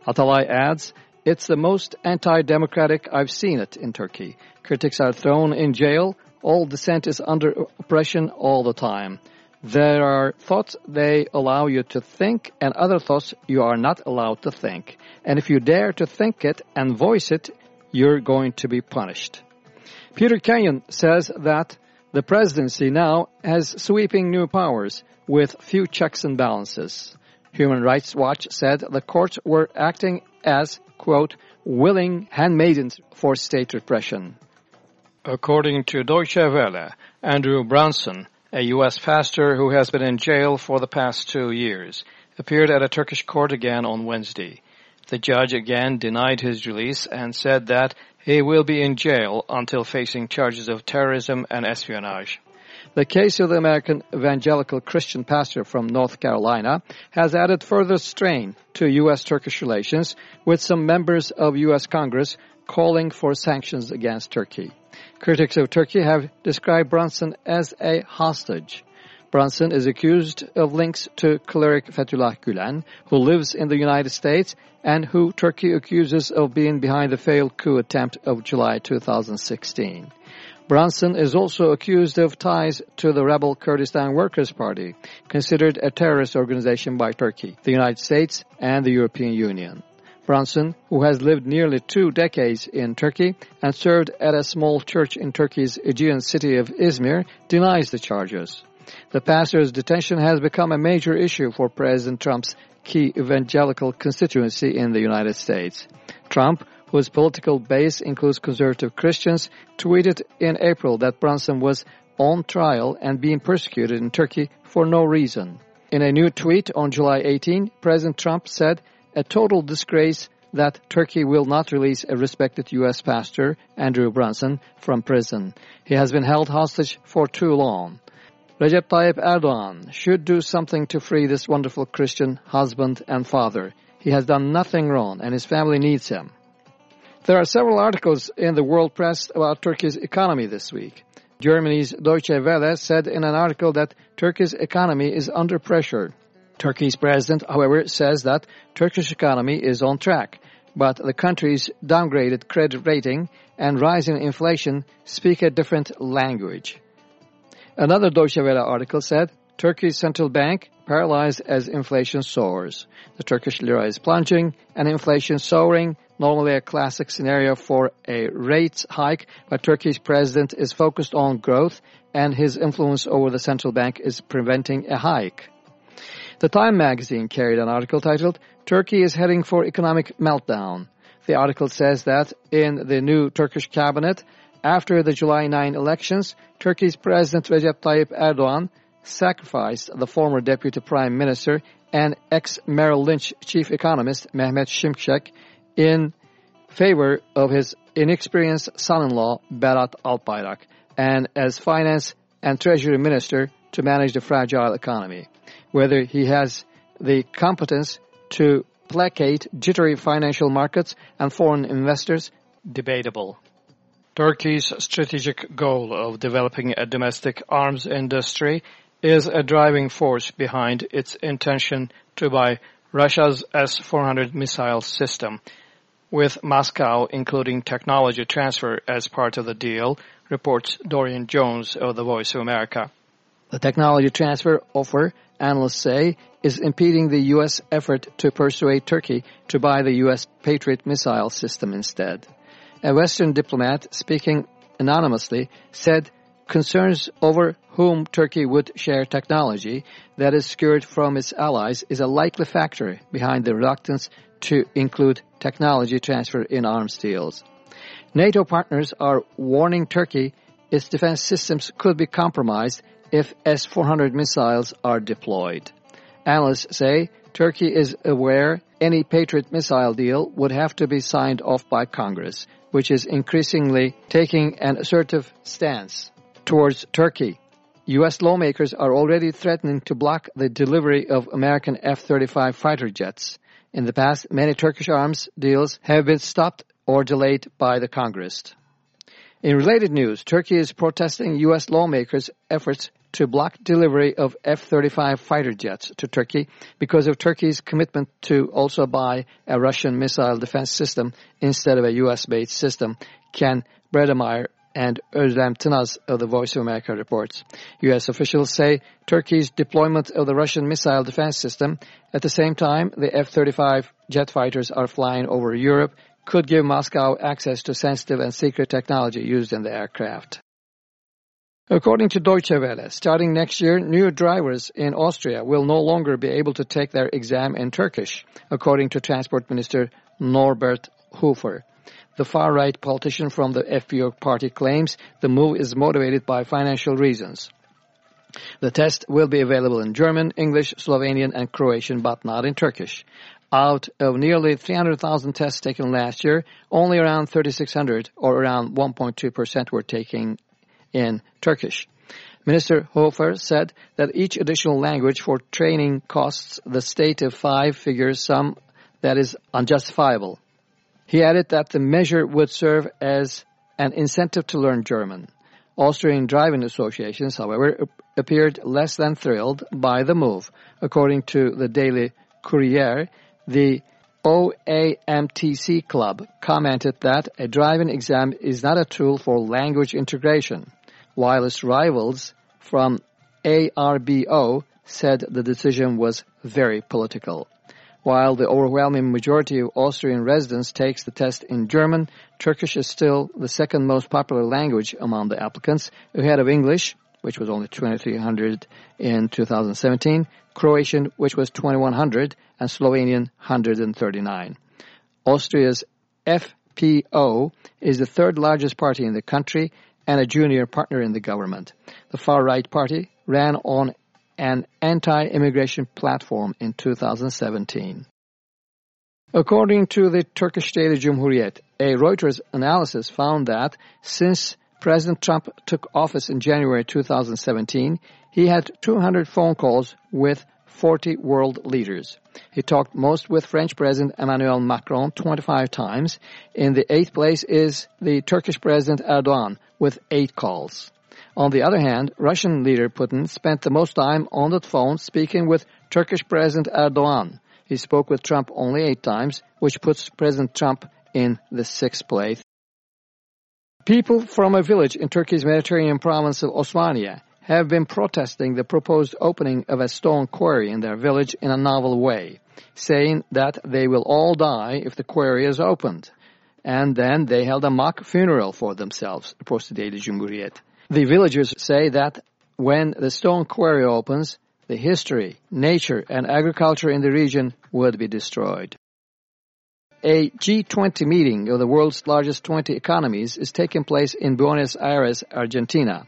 Atalay adds, it's the most anti-democratic I've seen it in Turkey. Critics are thrown in jail, all dissent is under oppression all the time. There are thoughts they allow you to think and other thoughts you are not allowed to think. And if you dare to think it and voice it, you're going to be punished. Peter Kenyon says that the presidency now has sweeping new powers with few checks and balances. Human Rights Watch said the courts were acting as, quote, willing handmaidens for state repression. According to Deutsche Welle, Andrew Brunson, a U.S. pastor who has been in jail for the past two years, appeared at a Turkish court again on Wednesday. The judge again denied his release and said that he will be in jail until facing charges of terrorism and espionage. The case of the American evangelical Christian pastor from North Carolina has added further strain to U.S.-Turkish relations, with some members of U.S. Congress calling for sanctions against Turkey. Critics of Turkey have described Brunson as a hostage. Brunson is accused of links to cleric Fethullah Gulen, who lives in the United States and who Turkey accuses of being behind the failed coup attempt of July 2016. Brunson is also accused of ties to the rebel Kurdistan Workers' Party, considered a terrorist organization by Turkey, the United States, and the European Union. Brunson, who has lived nearly two decades in Turkey and served at a small church in Turkey's Aegean city of Izmir, denies the charges. The pastor's detention has become a major issue for President Trump's key evangelical constituency in the United States. Trump, whose political base includes conservative Christians, tweeted in April that Brunson was on trial and being persecuted in Turkey for no reason. In a new tweet on July 18, President Trump said, a total disgrace that Turkey will not release a respected U.S. pastor, Andrew Brunson, from prison. He has been held hostage for too long. Recep Tayyip Erdogan should do something to free this wonderful Christian husband and father. He has done nothing wrong and his family needs him. There are several articles in the world press about Turkey's economy this week. Germany's Deutsche Welle said in an article that Turkey's economy is under pressure. Turkey's president, however, says that Turkish economy is on track, but the country's downgraded credit rating and rising inflation speak a different language. Another Deutsche Welle article said, Turkey's central bank paralyzed as inflation soars. The Turkish lira is plunging and inflation soaring, normally a classic scenario for a rate hike, but Turkey's president is focused on growth and his influence over the central bank is preventing a hike. The Time magazine carried an article titled, Turkey is heading for economic meltdown. The article says that in the new Turkish cabinet, After the July 9 elections, Turkey's President Recep Tayyip Erdogan sacrificed the former deputy prime minister and ex-Merrill Lynch chief economist Mehmet Şimşek in favor of his inexperienced son-in-law Berat Albayrak and as finance and treasury minister to manage the fragile economy. Whether he has the competence to placate jittery financial markets and foreign investors, debatable. Turkey's strategic goal of developing a domestic arms industry is a driving force behind its intention to buy Russia's S-400 missile system, with Moscow including technology transfer as part of the deal, reports Dorian Jones of The Voice of America. The technology transfer offer, analysts say, is impeding the U.S. effort to persuade Turkey to buy the U.S. Patriot missile system instead. A Western diplomat speaking anonymously said concerns over whom Turkey would share technology that is secured from its allies is a likely factor behind the reluctance to include technology transfer in arms deals. NATO partners are warning Turkey its defense systems could be compromised if S-400 missiles are deployed. Analysts say Turkey is aware any Patriot missile deal would have to be signed off by Congress, which is increasingly taking an assertive stance towards Turkey. U.S. lawmakers are already threatening to block the delivery of American F-35 fighter jets. In the past, many Turkish arms deals have been stopped or delayed by the Congress. In related news, Turkey is protesting U.S. lawmakers' efforts to block delivery of F-35 fighter jets to Turkey because of Turkey's commitment to also buy a Russian missile defense system instead of a U.S.-based system, Ken Bredemeier and Özlem Tınaz of the Voice of America reports. U.S. officials say Turkey's deployment of the Russian missile defense system at the same time the F-35 jet fighters are flying over Europe could give Moscow access to sensitive and secret technology used in the aircraft. According to Deutsche Welle, starting next year, new drivers in Austria will no longer be able to take their exam in Turkish, according to Transport Minister Norbert Hofer. The far-right politician from the FPÖ party claims the move is motivated by financial reasons. The test will be available in German, English, Slovenian, and Croatian, but not in Turkish. Out of nearly 300,000 tests taken last year, only around 3,600, or around 1.2%, were taken in Turkish. Minister Hofer said that each additional language for training costs the state a five-figure sum that is unjustifiable. He added that the measure would serve as an incentive to learn German. Austrian driving associations, however, appeared less than thrilled by the move. According to the Daily Courier, the OAMTC Club commented that a driving exam is not a tool for language integration its rivals from ARBO said the decision was very political. While the overwhelming majority of Austrian residents takes the test in German, Turkish is still the second most popular language among the applicants, ahead of English, which was only 2,300 in 2017, Croatian, which was 2,100, and Slovenian, 139. Austria's FPÖ is the third largest party in the country and a junior partner in the government. The far-right party ran on an anti-immigration platform in 2017. According to the Turkish daily Cumhuriyet, a Reuters analysis found that since President Trump took office in January 2017, he had 200 phone calls with 40 world leaders. He talked most with French President Emmanuel Macron 25 times. In the eighth place is the Turkish President Erdogan with eight calls. On the other hand, Russian leader Putin spent the most time on the phone speaking with Turkish President Erdogan. He spoke with Trump only eight times, which puts President Trump in the sixth place. People from a village in Turkey's Mediterranean province of Osmaniye have been protesting the proposed opening of a stone quarry in their village in a novel way, saying that they will all die if the quarry is opened. And then they held a mock funeral for themselves, Daily Cumhuriyet. The villagers say that when the stone quarry opens, the history, nature, and agriculture in the region would be destroyed. A G20 meeting of the world's largest 20 economies is taking place in Buenos Aires, Argentina.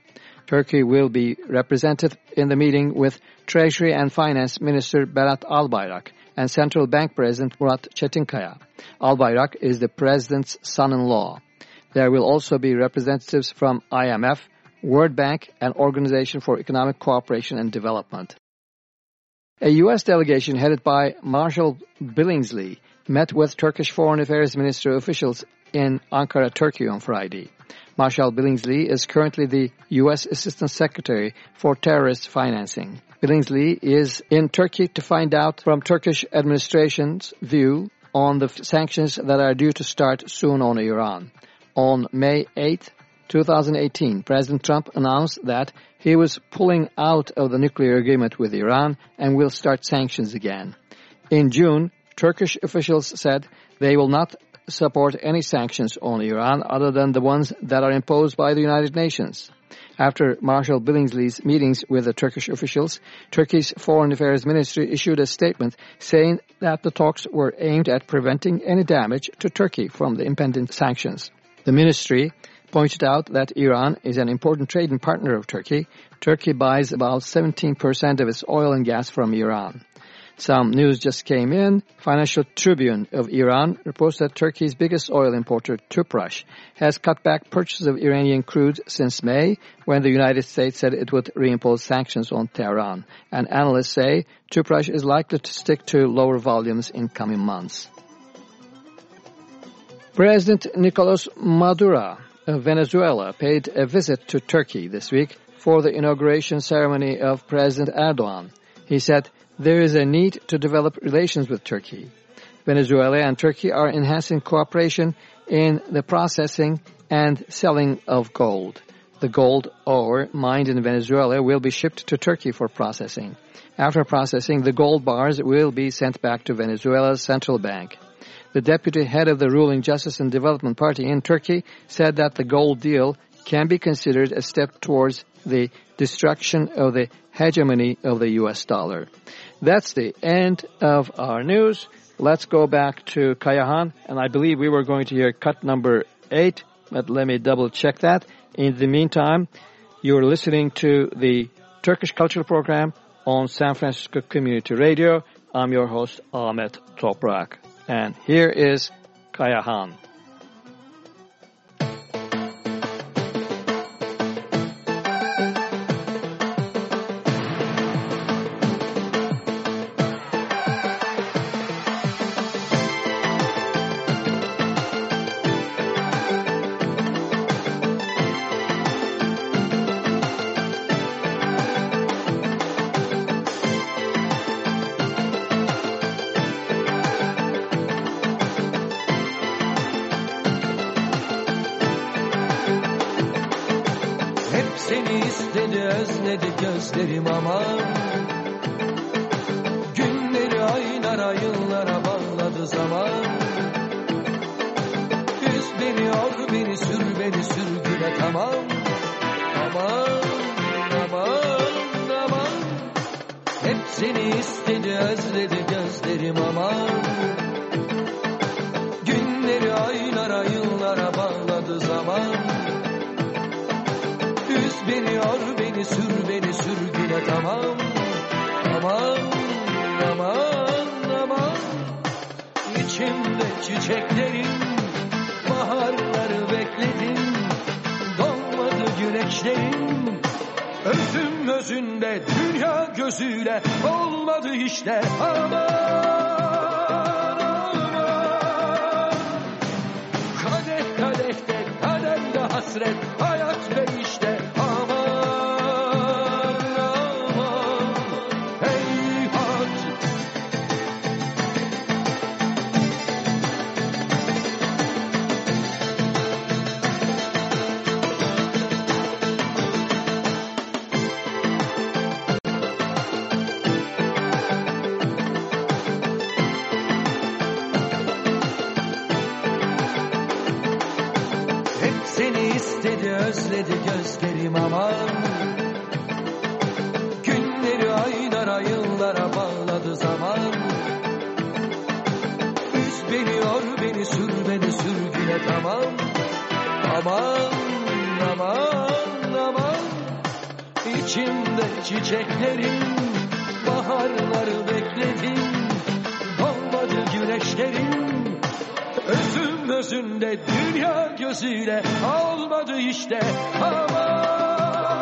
Turkey will be represented in the meeting with Treasury and Finance Minister Berat Albayrak and Central Bank President Murat Çetinkaya. Albayrak is the president's son-in-law. There will also be representatives from IMF, World Bank, and Organization for Economic Cooperation and Development. A U.S. delegation headed by Marshall Billingslea met with Turkish Foreign Affairs Ministry officials in Ankara, Turkey on Friday. Marshall Billingslea is currently the U.S. Assistant Secretary for Terrorist Financing. Billingslea is in Turkey to find out from Turkish administration's view on the sanctions that are due to start soon on Iran. On May 8, 2018, President Trump announced that he was pulling out of the nuclear agreement with Iran and will start sanctions again. In June, Turkish officials said they will not support any sanctions on Iran other than the ones that are imposed by the United Nations. After Marshall Billingslea's meetings with the Turkish officials, Turkey's Foreign Affairs Ministry issued a statement saying that the talks were aimed at preventing any damage to Turkey from the impending sanctions. The ministry pointed out that Iran is an important trading partner of Turkey. Turkey buys about 17% of its oil and gas from Iran. Some news just came in. Financial Tribune of Iran reports that Turkey's biggest oil importer, Tüpraş, has cut back purchases of Iranian crude since May, when the United States said it would reimpose sanctions on Tehran. And analysts say Tüpraş is likely to stick to lower volumes in coming months. President Nicolas Maduro of Venezuela paid a visit to Turkey this week for the inauguration ceremony of President Erdogan. He said, there is a need to develop relations with Turkey. Venezuela and Turkey are enhancing cooperation in the processing and selling of gold. The gold ore mined in Venezuela will be shipped to Turkey for processing. After processing, the gold bars will be sent back to Venezuela's central bank. The deputy head of the ruling Justice and Development Party in Turkey said that the gold deal can be considered a step towards the destruction of the hegemony of the U.S. dollar. That's the end of our news. Let's go back to Kayahan, and I believe we were going to hear cut number eight, but let me double check that. In the meantime, you're listening to the Turkish Cultural Program on San Francisco Community Radio. I'm your host, Ahmet Toprak. And here is Kayahan. Gözüyle olmadı işte. Aman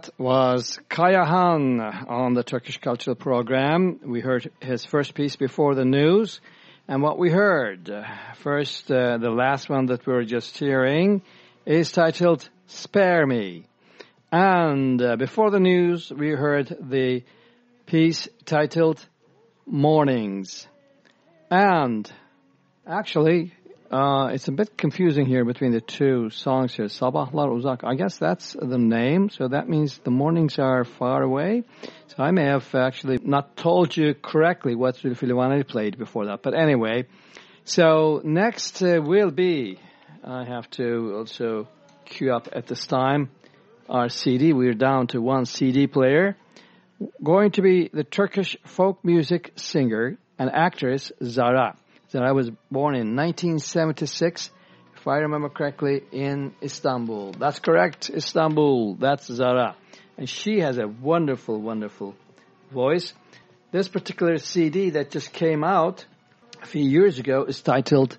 That was Kayahan on the Turkish Cultural Program. We heard his first piece before the news. And what we heard, uh, first, uh, the last one that we were just hearing, is titled Spare Me. And uh, before the news, we heard the piece titled Mornings. And actually, uh, it's a bit confusing here between the two songs here. Sabahlar Uzak. I guess that's the name, so that means the mornings are far away. So I may have actually not told you correctly what Zülfü played before that. But anyway, so next uh, will be, I have to also queue up at this time our CD. We're down to one CD player. Going to be the Turkish folk music singer and actress Zara. Zara was born in 1976, if I remember correctly, in Istanbul. That's correct, Istanbul. That's Zara. And she has a wonderful, wonderful voice. This particular CD that just came out a few years ago is titled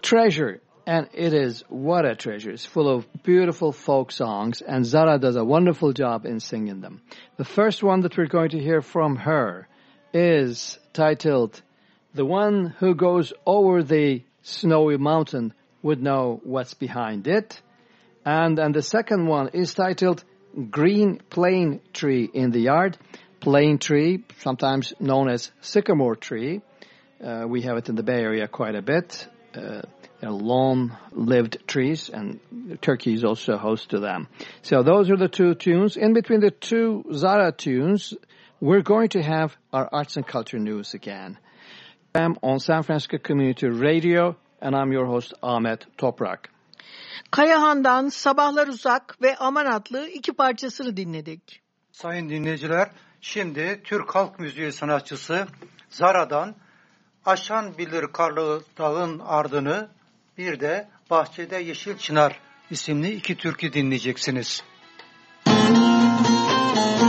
Treasure. And it is what a treasure. It's full of beautiful folk songs and Zara does a wonderful job in singing them. The first one that we're going to hear from her is titled The One Who Goes Over the Snowy Mountain Would Know What's Behind It. And, and the second one is titled Green Plane Tree in the Yard. Plane tree, sometimes known as sycamore tree. Uh, we have it in the Bay Area quite a bit. Uh, long-lived trees, and Turkey is also host to them. So those are the two tunes. In between the two Zara tunes, we're going to have our arts and culture news again. I'm on San Francisco Community Radio, and I'm your host Ahmet Toprak. Kayahan'dan Sabahlar Uzak ve Aman adlı iki parçasını dinledik. Sayın dinleyiciler, şimdi Türk halk müziği sanatçısı Zara'dan Aşan Bilir Karlı Dağın Ardını bir de Bahçede Yeşil Çınar isimli iki türkü dinleyeceksiniz. Aşan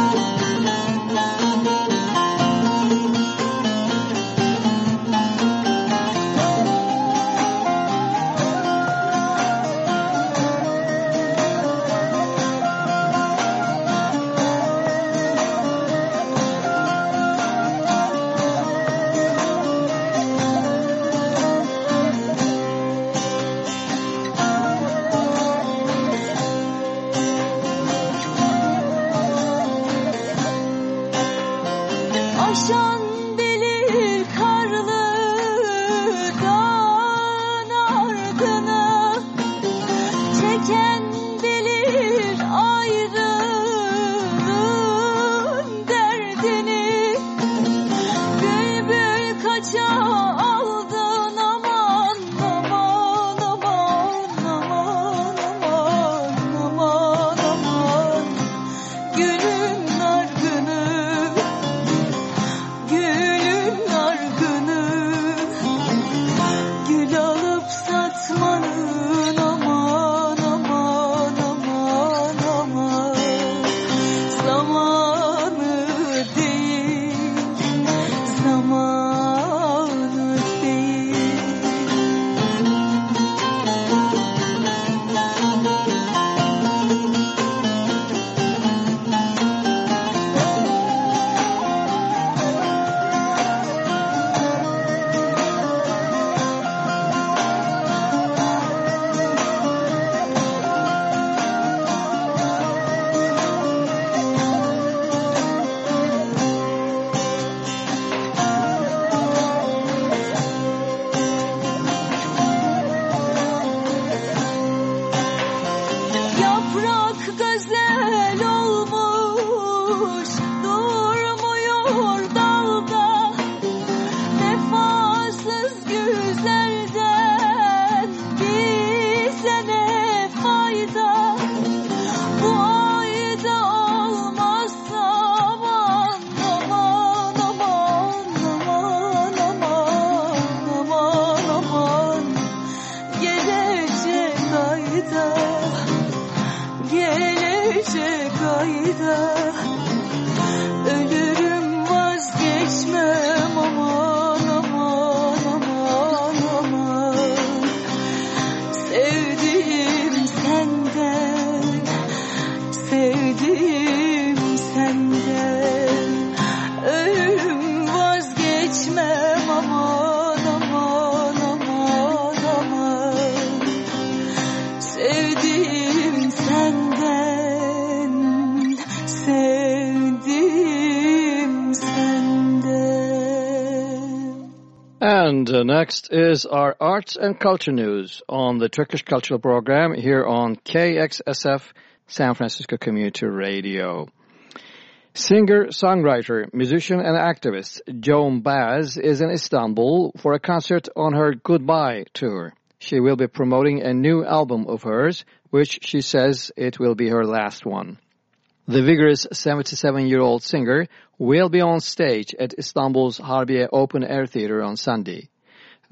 next is our arts and culture news on the Turkish Cultural Program here on KXSF San Francisco Community Radio. Singer, songwriter, musician, and activist Joan Baez is in Istanbul for a concert on her Goodbye tour. She will be promoting a new album of hers, which she says it will be her last one. The vigorous 77-year-old singer will be on stage at Istanbul's Harbiye Open Air Theater on Sunday.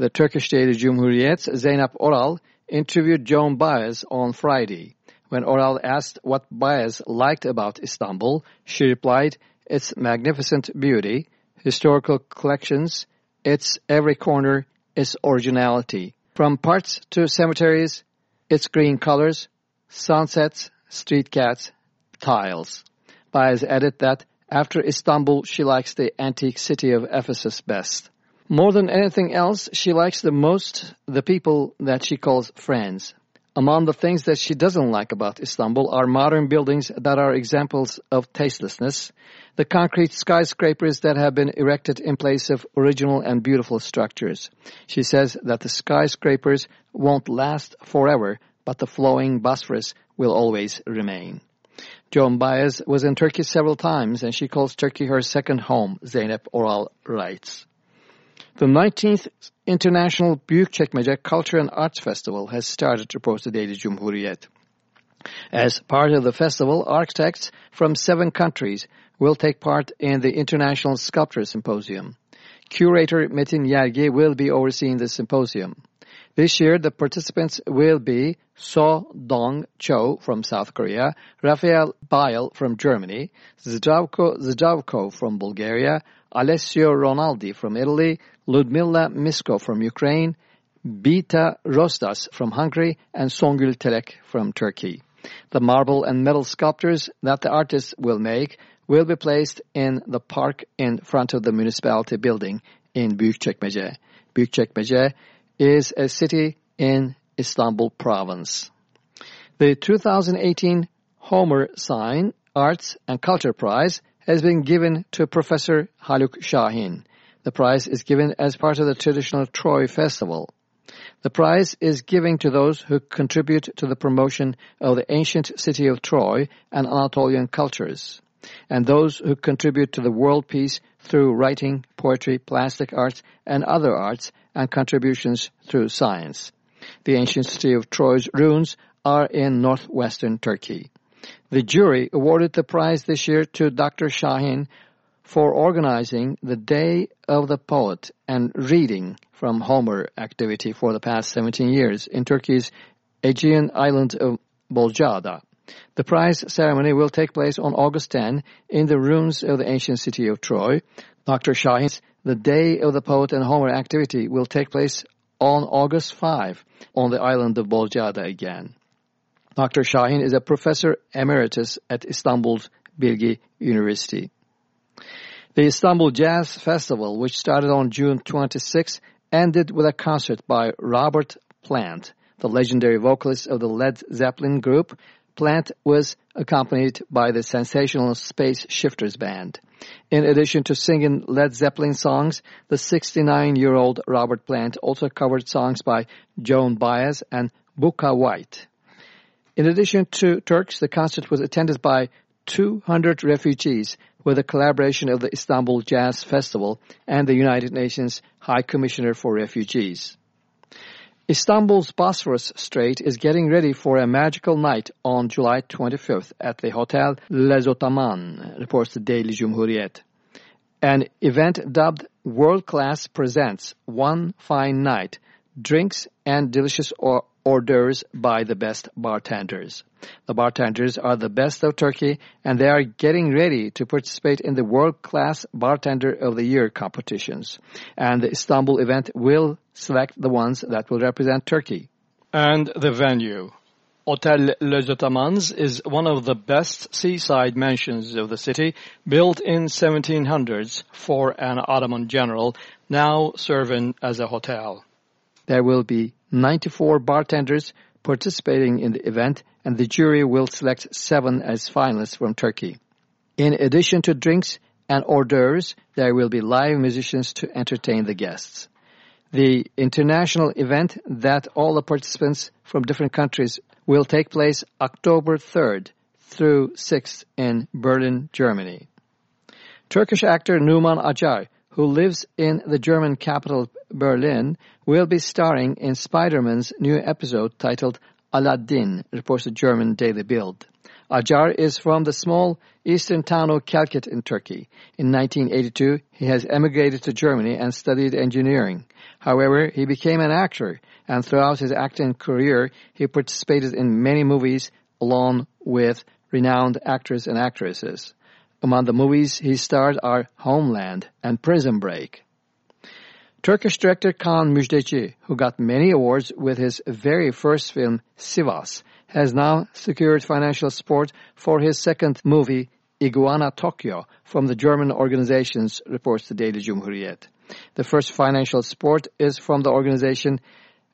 The Turkish daily Cumhuriyet, Zeynep Oral, interviewed Joan Baez on Friday. When Oral asked what Baez liked about Istanbul, she replied, its magnificent beauty, historical collections, its every corner, its originality. From parks to cemeteries, its green colors, sunsets, street cats, tiles. Baez added that after Istanbul, she likes the antique city of Ephesus best. More than anything else, she likes the most the people that she calls friends. Among the things that she doesn't like about Istanbul are modern buildings that are examples of tastelessness, the concrete skyscrapers that have been erected in place of original and beautiful structures. She says that the skyscrapers won't last forever, but the flowing Bosphorus will always remain. Joan Baez was in Turkey several times and she calls Turkey her second home, Zeynep Oral writes. The 19th International Büyükçekmece Culture and Arts Festival has started, reports the Daily Cumhuriyet. As part of the festival, architects from seven countries will take part in the International Sculpture Symposium. Curator Metin Yergi will be overseeing the symposium. This year, the participants will be So Dong Cho from South Korea, Rafael Bail from Germany, Zdravko Zdravko from Bulgaria, Alessio Ronaldi from Italy, Ludmila Misko from Ukraine, Bita Rostas from Hungary, and Songül Telek from Turkey. The marble and metal sculptures that the artists will make will be placed in the park in front of the municipality building in Büyükçekmece. Büyükçekmece is a city in Istanbul province. The 2018 Homer Sign Arts and Culture Prize has been given to Professor Haluk Şahin. The prize is given as part of the traditional Troy Festival. The prize is given to those who contribute to the promotion of the ancient city of Troy and Anatolian cultures, and those who contribute to the world peace through writing, poetry, plastic arts, and other arts, and contributions through science. The ancient city of Troy's ruins are in northwestern Turkey. The jury awarded the prize this year to Dr. Şahin for organizing the Day of the Poet and reading from Homer activity for the past 17 years in Turkey's Aegean island of Bozcaada. The prize ceremony will take place on August 10 in the ruins of the ancient city of Troy. Dr. Şahin's The Day of the Poet and Homer activity will take place on August 5 on the island of Bozcaada again. Dr. Şahin is a professor emeritus at Istanbul's Bilgi University. The Istanbul Jazz Festival, which started on June 26, ended with a concert by Robert Plant, the legendary vocalist of the Led Zeppelin group. Plant was accompanied by the sensational Space Shifters Band. In addition to singing Led Zeppelin songs, the 69-year-old Robert Plant also covered songs by Joan Baez and Bukka White. In addition to Turks, the concert was attended by 200 refugees with the collaboration of the Istanbul Jazz Festival and the United Nations High Commissioner for Refugees. Istanbul's Bosphorus Strait is getting ready for a magical night on July 25th at the Hotel Les Ottomans, reports the Daily Cumhuriyet. An event dubbed World Class Presents One Fine Night, drinks and delicious hors d'oeuvres by the best bartenders. The bartenders are the best of Turkey and they are getting ready to participate in the World Class Bartender of the Year competitions. And the Istanbul event will select the ones that will represent Turkey. And the venue. Hotel Les Ottomans is one of the best seaside mansions of the city, built in 1700s for an Ottoman general, now serving as a hotel. There will be 94 bartenders participating in the event and the jury will select seven as finalists from Turkey. In addition to drinks and hors d'oeuvres, there will be live musicians to entertain the guests. The international event that all the participants from different countries will take place October 3rd through 6th in Berlin, Germany. Turkish actor Numan Acar, who lives in the German capital Berlin, will be starring in Spider-Man's new episode titled Aladdin, reports the German Daily Bild. Acar is from the small eastern town of Kelkit in Turkey. In 1982, he has emigrated to Germany and studied engineering. However, he became an actor, and throughout his acting career, he participated in many movies along with renowned actors and actresses. Among the movies he starred are Homeland and Prison Break. Turkish director Kaan Müjdeci, who got many awards with his very first film, Sivas, has now secured financial support for his second movie, Iguana Tokyo, from the German organizations, reports the Daily Cumhuriyet. The first financial support is from the organization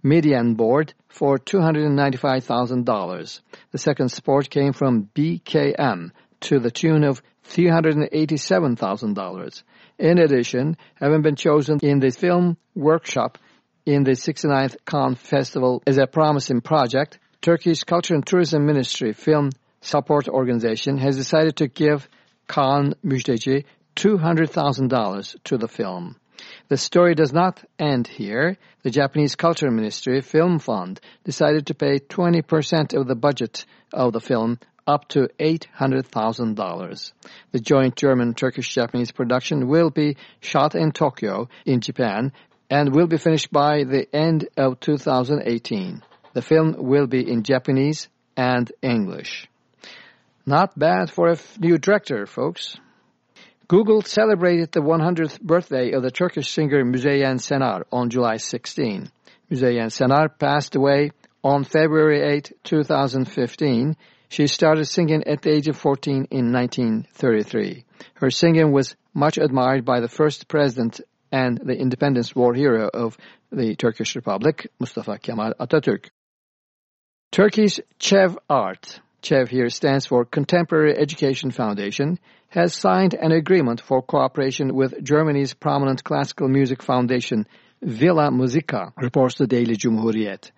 Medienboard for $295,000. The second support came from BKM to the tune of $387,000. In addition, having been chosen in the film workshop in the 69th Cannes Festival as a promising project, Turkey's Culture and Tourism Ministry Film Support Organization has decided to give Kaan Müjdeci $200,000 to the film. The story does not end here. The Japanese Culture Ministry Film Fund decided to pay 20% of the budget of the film up to $800,000. The joint German-Turkish-Japanese production will be shot in Tokyo, in Japan, and will be finished by the end of 2018. The film will be in Japanese and English. Not bad for a new director, folks. Google celebrated the 100th birthday of the Turkish singer Müzeyyen Senar on July 16. Müzeyyen Senar passed away on February 8, 2015 she started singing at the age of 14 in 1933. Her singing was much admired by the first president and the independence war hero of the Turkish Republic, Mustafa Kemal Atatürk. Turkey's CHEV Art, CHEV here stands for Contemporary Education Foundation, has signed an agreement for cooperation with Germany's prominent classical music foundation, Villa Musica, reports the Daily Cumhuriyet.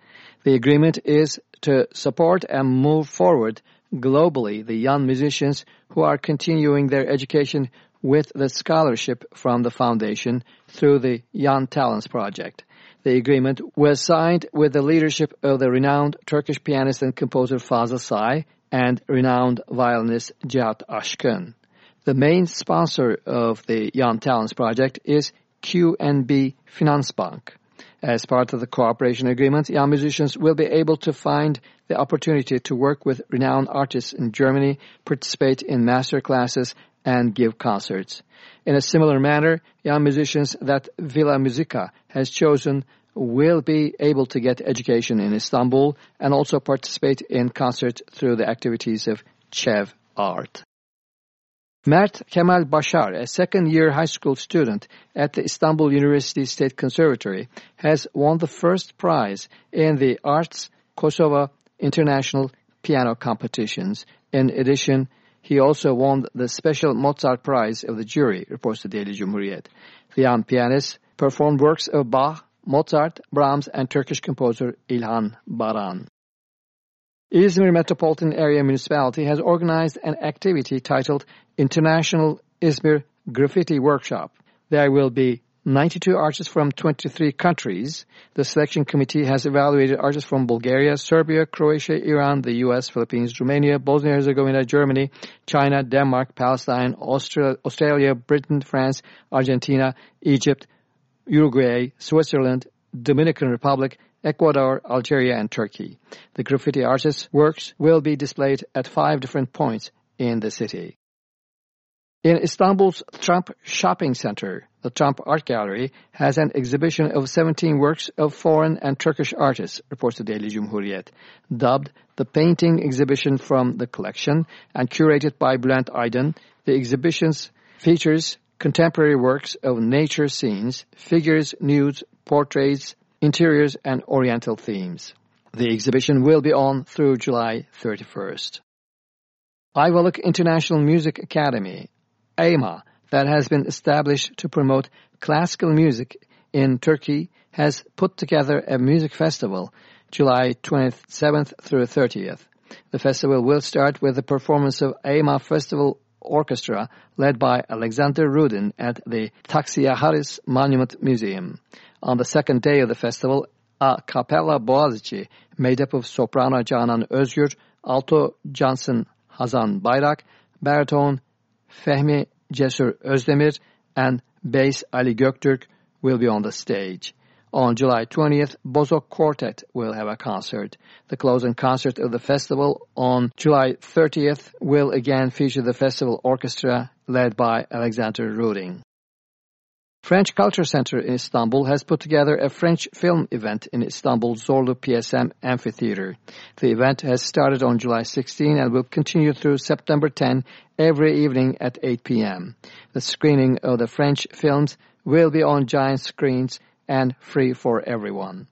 The agreement is to support and move forward globally the young musicians who are continuing their education with the scholarship from the foundation through the Young Talents Project. The agreement was signed with the leadership of the renowned Turkish pianist and composer Fazıl Say and renowned violinist Cihat Aşkın. The main sponsor of the Young Talents Project is QNB Finansbank. As part of the cooperation agreement, young musicians will be able to find the opportunity to work with renowned artists in Germany, participate in master classes, and give concerts. In a similar manner, young musicians that Villa Musica has chosen will be able to get education in Istanbul and also participate in concerts through the activities of CHEV Art. Mert Kemal Bashar, a second-year high school student at the Istanbul University State Conservatory, has won the first prize in the Arts Kosovo International Piano Competitions. In addition, he also won the Special Mozart Prize of the jury, reports the Daily Cumhuriyet. The young pianist performed works of Bach, Mozart, Brahms, and Turkish composer İlhan Baran. Izmir Metropolitan Area Municipality has organized an activity titled International Izmir Graffiti Workshop. There will be 92 artists from 23 countries. The selection committee has evaluated artists from Bulgaria, Serbia, Croatia, Iran, the U.S., Philippines, Romania, Bosnia-Herzegovina, Germany, China, Denmark, Palestine, Austria, Australia, Britain, France, Argentina, Egypt, Uruguay, Switzerland, Dominican Republic, Ecuador, Algeria, and Turkey. The graffiti artists' works will be displayed at five different points in the city. In Istanbul's Trump Shopping Center, the Trump Art Gallery has an exhibition of 17 works of foreign and Turkish artists, reports the Daily Cumhuriyet. Dubbed the Painting Exhibition from the Collection and curated by Bülent Aydın, the exhibition features contemporary works of nature scenes, figures, nudes, portraits, interiors, and oriental themes. The exhibition will be on through July 31st. Ayvalık International Music Academy AIMA, that has been established to promote classical music in Turkey, has put together a music festival July 27th through 30th. The festival will start with the performance of AIMA Festival Orchestra led by Alexander Rudin at the Taksiyarhis Monument Museum. On the second day of the festival, a cappella Boğaziçi made up of soprano Canan Özgür, alto Johnson Hazan Bayrak, baritone Fehmi Cesur Özdemir, and bass Ali Göktürk will be on the stage. On July 20th, Bozok Quartet will have a concert. The closing concert of the festival on July 30th will again feature the festival orchestra led by Alexander Rudin. French Culture Center in Istanbul has put together a French film event in Istanbul Zorlu PSM Amphitheater. The event has started on July 16 and will continue through September 10 every evening at 8 p.m. The screening of the French films will be on giant screens and free for everyone.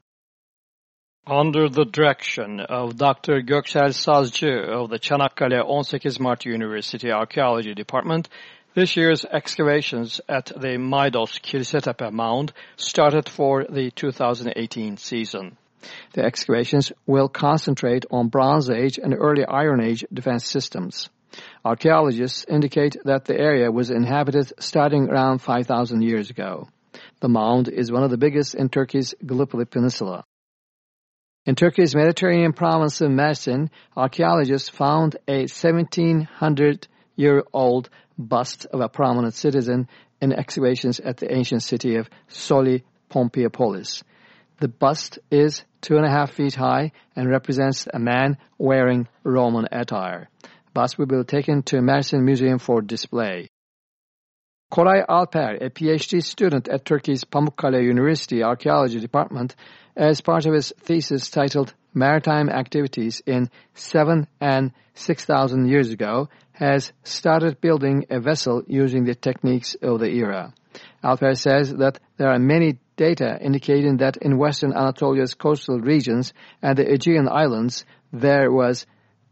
Under the direction of Dr. Göksel Sazcı of the Çanakkale 18 Mart University Archaeology Department, this year's excavations at the Maydos Kilisetepe Mound started for the 2018 season. The excavations will concentrate on Bronze Age and early Iron Age defense systems. Archaeologists indicate that the area was inhabited starting around 5,000 years ago. The mound is one of the biggest in Turkey's Gallipoli Peninsula. In Turkey's Mediterranean province of Mersin, archaeologists found a 1700-year-old bust of a prominent citizen in excavations at the ancient city of Soli Pompeiopolis. The bust is two and a half feet high and represents a man wearing Roman attire. Bust will be taken to Mersin Museum for display. Koray Alper, a PhD student at Turkey's Pamukkale University Archaeology Department, as part of his thesis titled Maritime Activities in 7 and 6,000 Years Ago, has started building a vessel using the techniques of the era. Alper says that there are many data indicating that in western Anatolia's coastal regions and the Aegean islands there was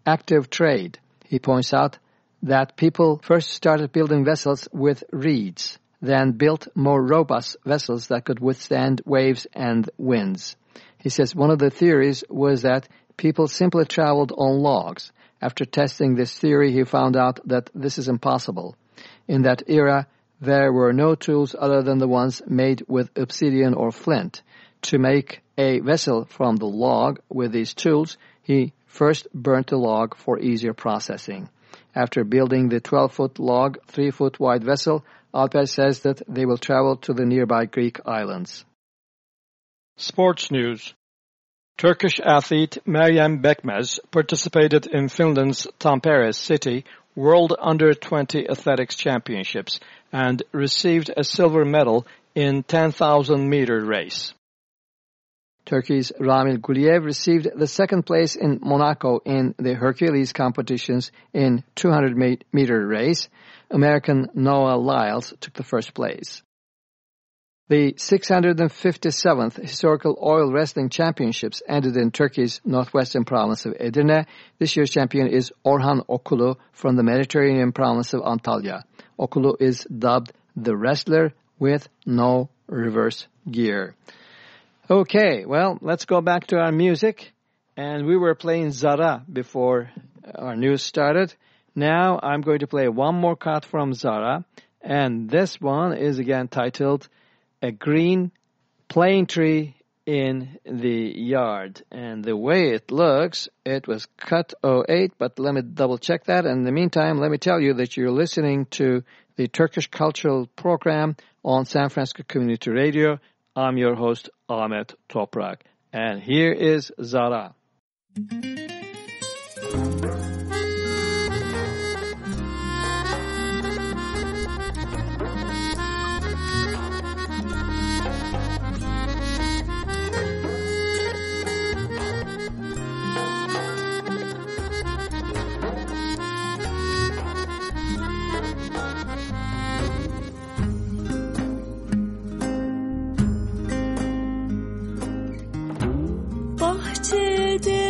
active trade. He points out that people first started building vessels with reeds, then built more robust vessels that could withstand waves and winds. He says one of the theories was that people simply traveled on logs. After testing this theory, he found out that this is impossible. In that era, there were no tools other than the ones made with obsidian or flint. To make a vessel from the log with these tools, he first burnt the log for easier processing. After building the 12-foot log, 3-foot wide vessel, Alper says that they will travel to the nearby Greek islands. Sports news. Turkish athlete Meryem Bekmez participated in Finland's Tampere City World Under-20 Athletics Championships and received a silver medal in 10,000-meter race. Turkey's Ramil Guliev received the second place in Monaco in the Hercules competitions in 200-meter race. American Noah Lyles took the first place. The 657th Historical Oil Wrestling Championships ended in Turkey's northwestern province of Edirne. This year's champion is Orhan Okulu from the Mediterranean province of Antalya. Okulu is dubbed the wrestler with no reverse gear. Okay, well, let's go back to our music. And we were playing Zara before our news started. Now I'm going to play one more cut from Zara. And this one is again titled A Green Plane Tree in the Yard. And the way it looks, it was cut 08, but let me double check that. And in the meantime, let me tell you that you're listening to the Turkish Cultural Program on San Francisco Community Radio. I'm your host, Ahmet Toprak. And here is Zara. Was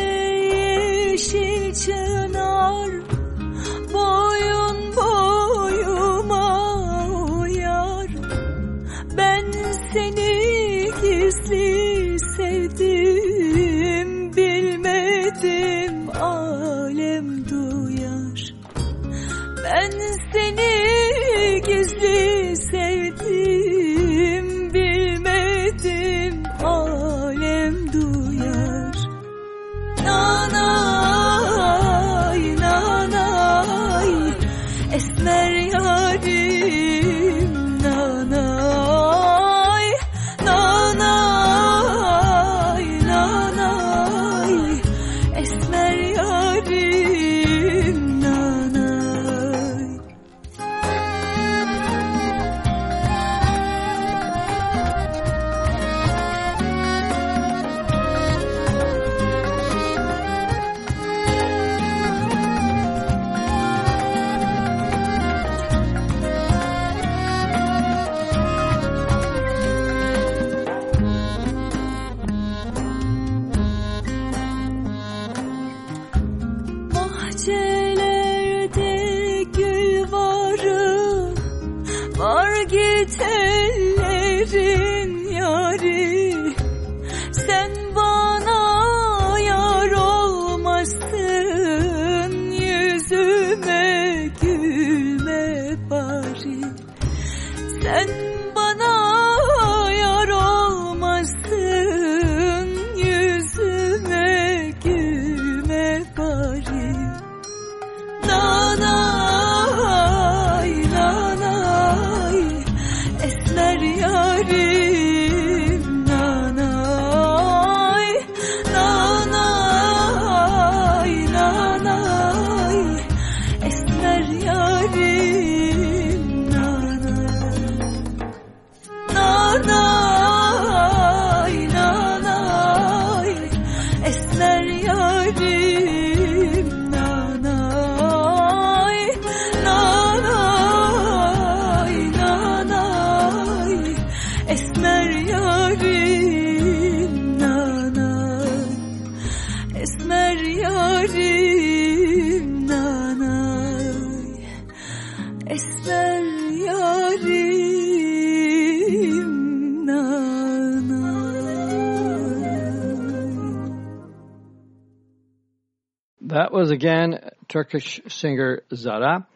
Turkish singer Zara,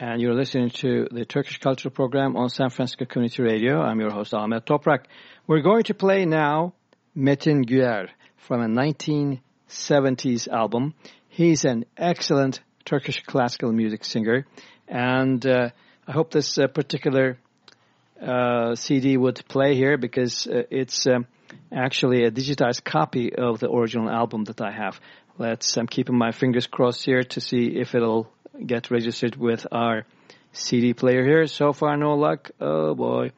and you're listening to the Turkish Cultural Program on San Francisco Community Radio. I'm your host Ahmet Toprak. We're going to play now Metin Güyer from a 1970s album. He's an excellent Turkish classical music singer, and uh, I hope this uh, particular uh, CD would play here because uh, it's um, actually a digitized copy of the original album that I have. Let's, I'm keeping my fingers crossed here to see if it'll get registered with our CD player here. So far, no luck. Oh boy.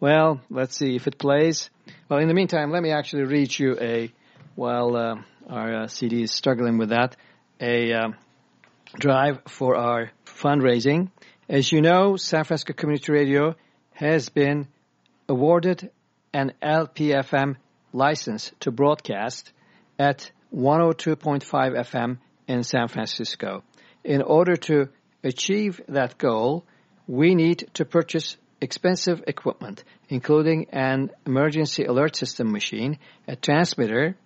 Well, let's see if it plays. Well, in the meantime, let me actually read you a, while uh, our uh, CD is struggling with that, a uh, drive for our fundraising. As you know, San Francisco Community Radio has been awarded an LPFM license to broadcast at 102.5 FM in San Francisco. In order to achieve that goal, we need to purchase expensive equipment, including an emergency alert system machine, a transmitter,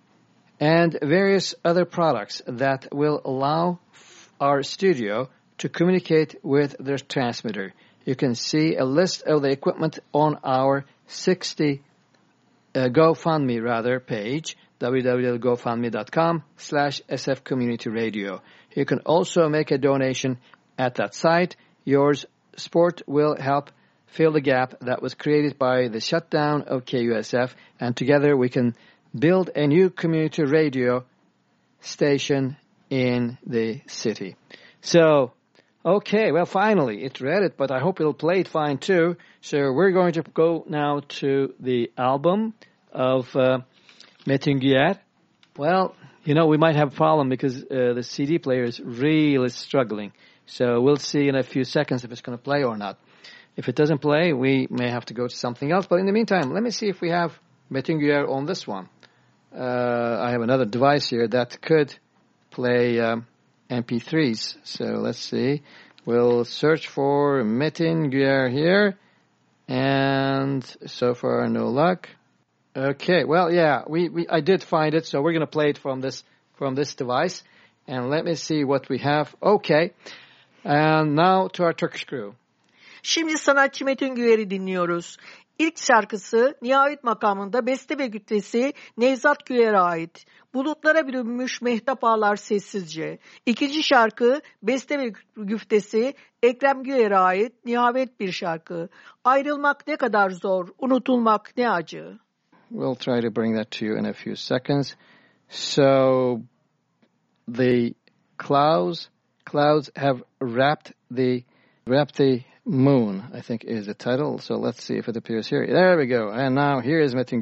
and various other products that will allow our studio to communicate with the transmitter. you can see a list of the equipment on our 60 uh, GoFundMe rather page www.gofundme.com slash SF Community Radio. You can also make a donation at that site. Yours sport will help fill the gap that was created by the shutdown of KUSF and together we can build a new community radio station in the city. So, okay, well finally it read it, but I hope it'll play it fine too. So we're going to go now to the album of uh, Metin. Well, you know, we might have a problem because uh, the CD player is really struggling. So we'll see in a few seconds if it's going to play or not. If it doesn't play, we may have to go to something else. But in the meantime, let me see if we have Metin on this one. Uh, I have another device here that could play um, MP3s. So let's see. We'll search for Metin Güyer here. And so far, no luck. Okay, well, yeah, we, we I did find it, so we're going to play it from this from this device. And let me see what we have. Okay, and now to our Turkish crew. Şimdi sanatçı Metin Güyer'i dinliyoruz. İlk şarkısı Nihayet makamında beste ve güttesi Nevzat Güler'e ait. Bulutlara bürünmüş mehtap ağlar sessizce. İkinci şarkı beste ve güftesi Ekrem Güler'e ait nihavet bir şarkı. Ayrılmak ne kadar zor, unutulmak ne acı. We'll try to bring that to you in a few seconds. So the clouds clouds have wrapped the wrapped the moon, I think is the title. So let's see if it appears here. There we go. And now here is Metin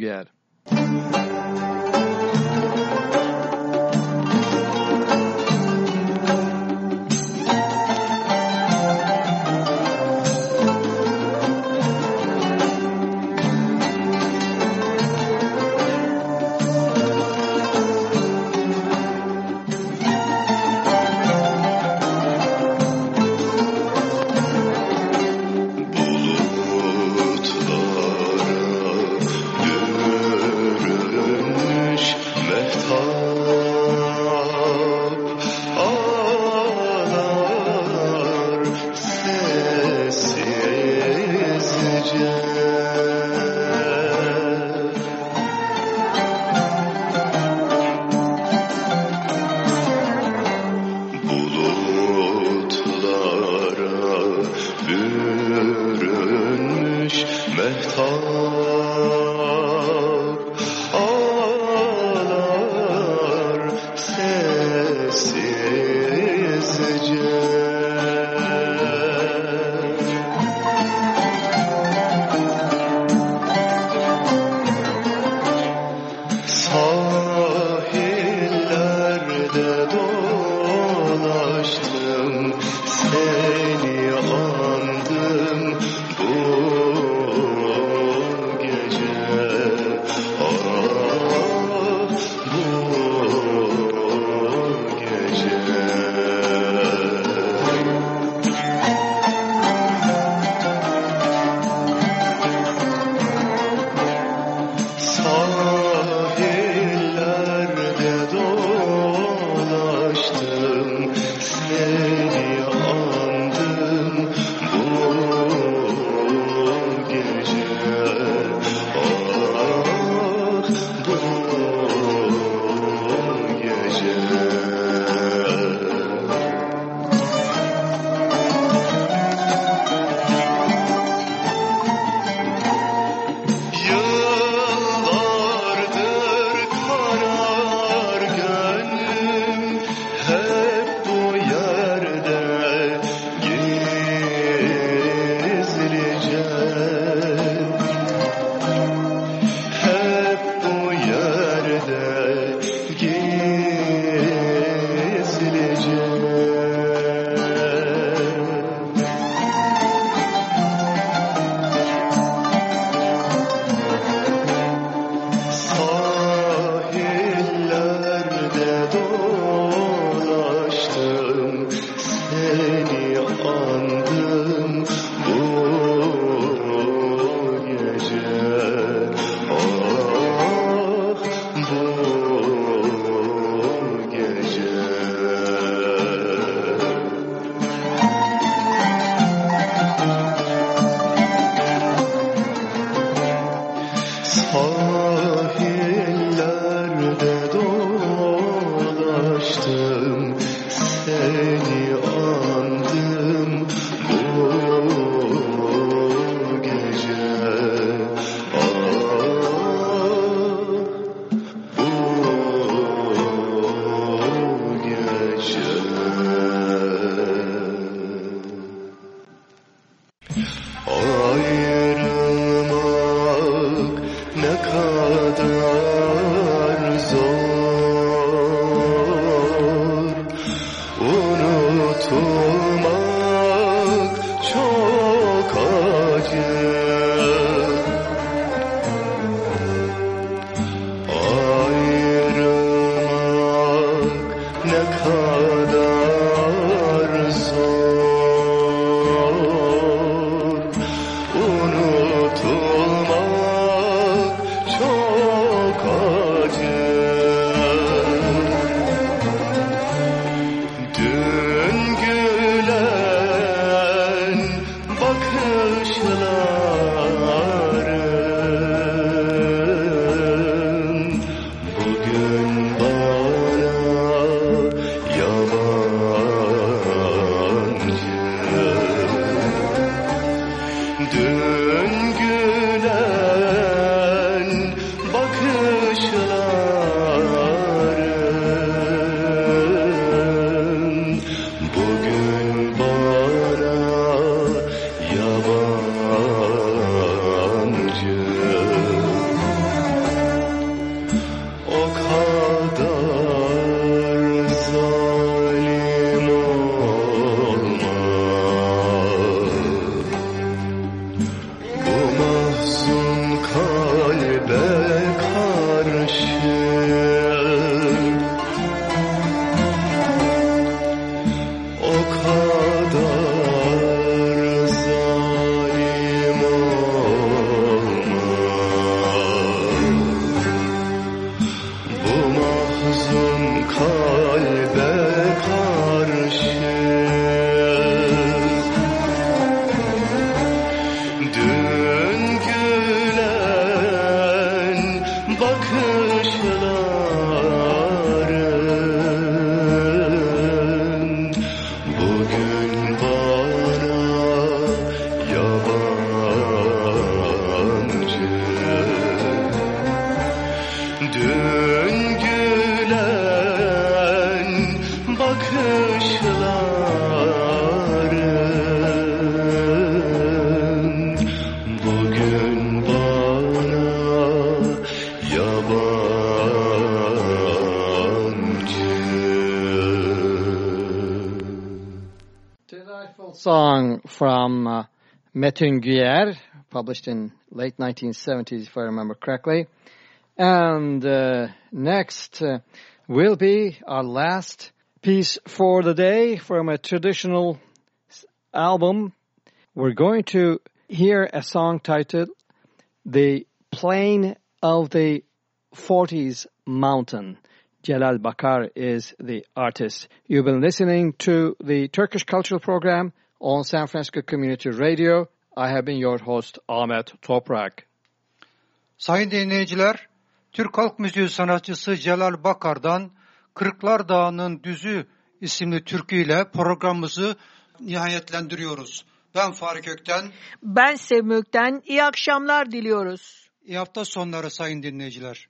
dolaştı. Güyer, published in late 1970s, if I remember correctly. And uh, next uh, will be our last piece for the day from a traditional album. We're going to hear a song titled The Plain of the 40s Mountain. Celal Bakar is the artist. You've been listening to the Turkish Cultural Program on San Francisco Community Radio. I have been your host Ahmet Toprak. Sayın dinleyiciler, Türk halk müziği sanatçısı Celal Bakar'dan Kırklar Dağı'nın Düzü isimli türküyle programımızı nihayetlendiriyoruz. Ben Faruk Ökten. Ben Sevim Ökten. İyi akşamlar diliyoruz. İyi hafta sonları sayın dinleyiciler.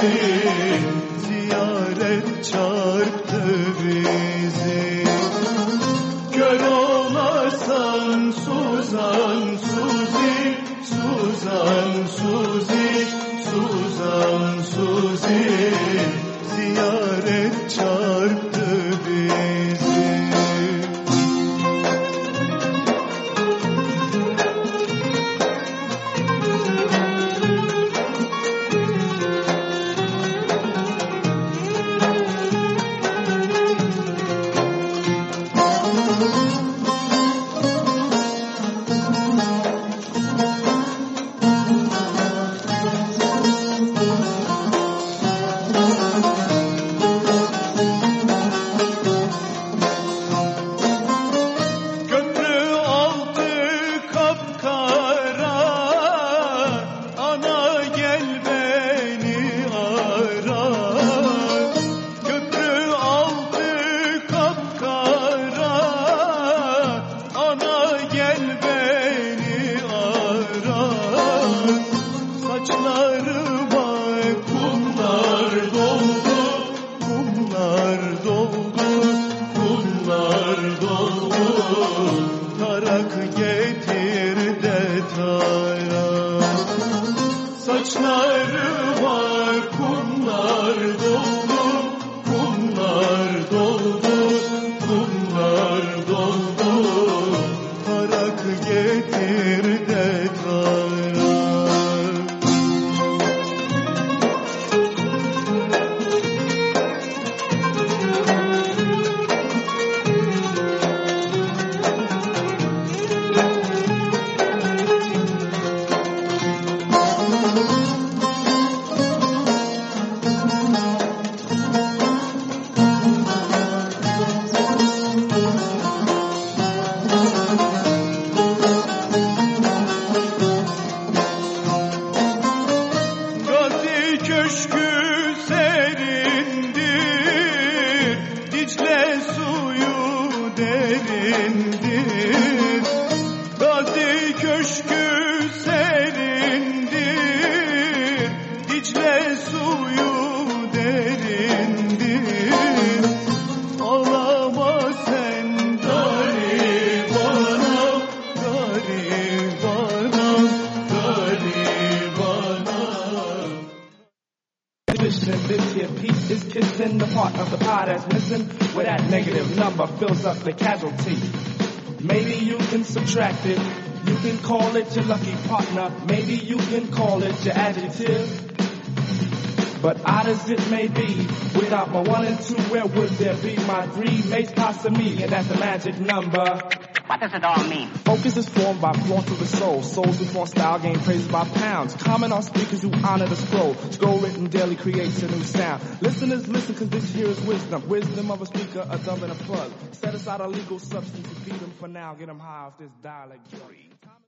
Suzi and that's the magic number. What does it all mean? Focus is formed by flaunt of the soul. Souls who flaunt style gain praise by pounds. Comment on speakers who honor the scroll. Scroll written daily creates a new sound. Listeners listen cause this here is wisdom. Wisdom of a speaker, a dumb and a plug. Set aside a legal substance to feed them for now. Get them high off this dialect drug.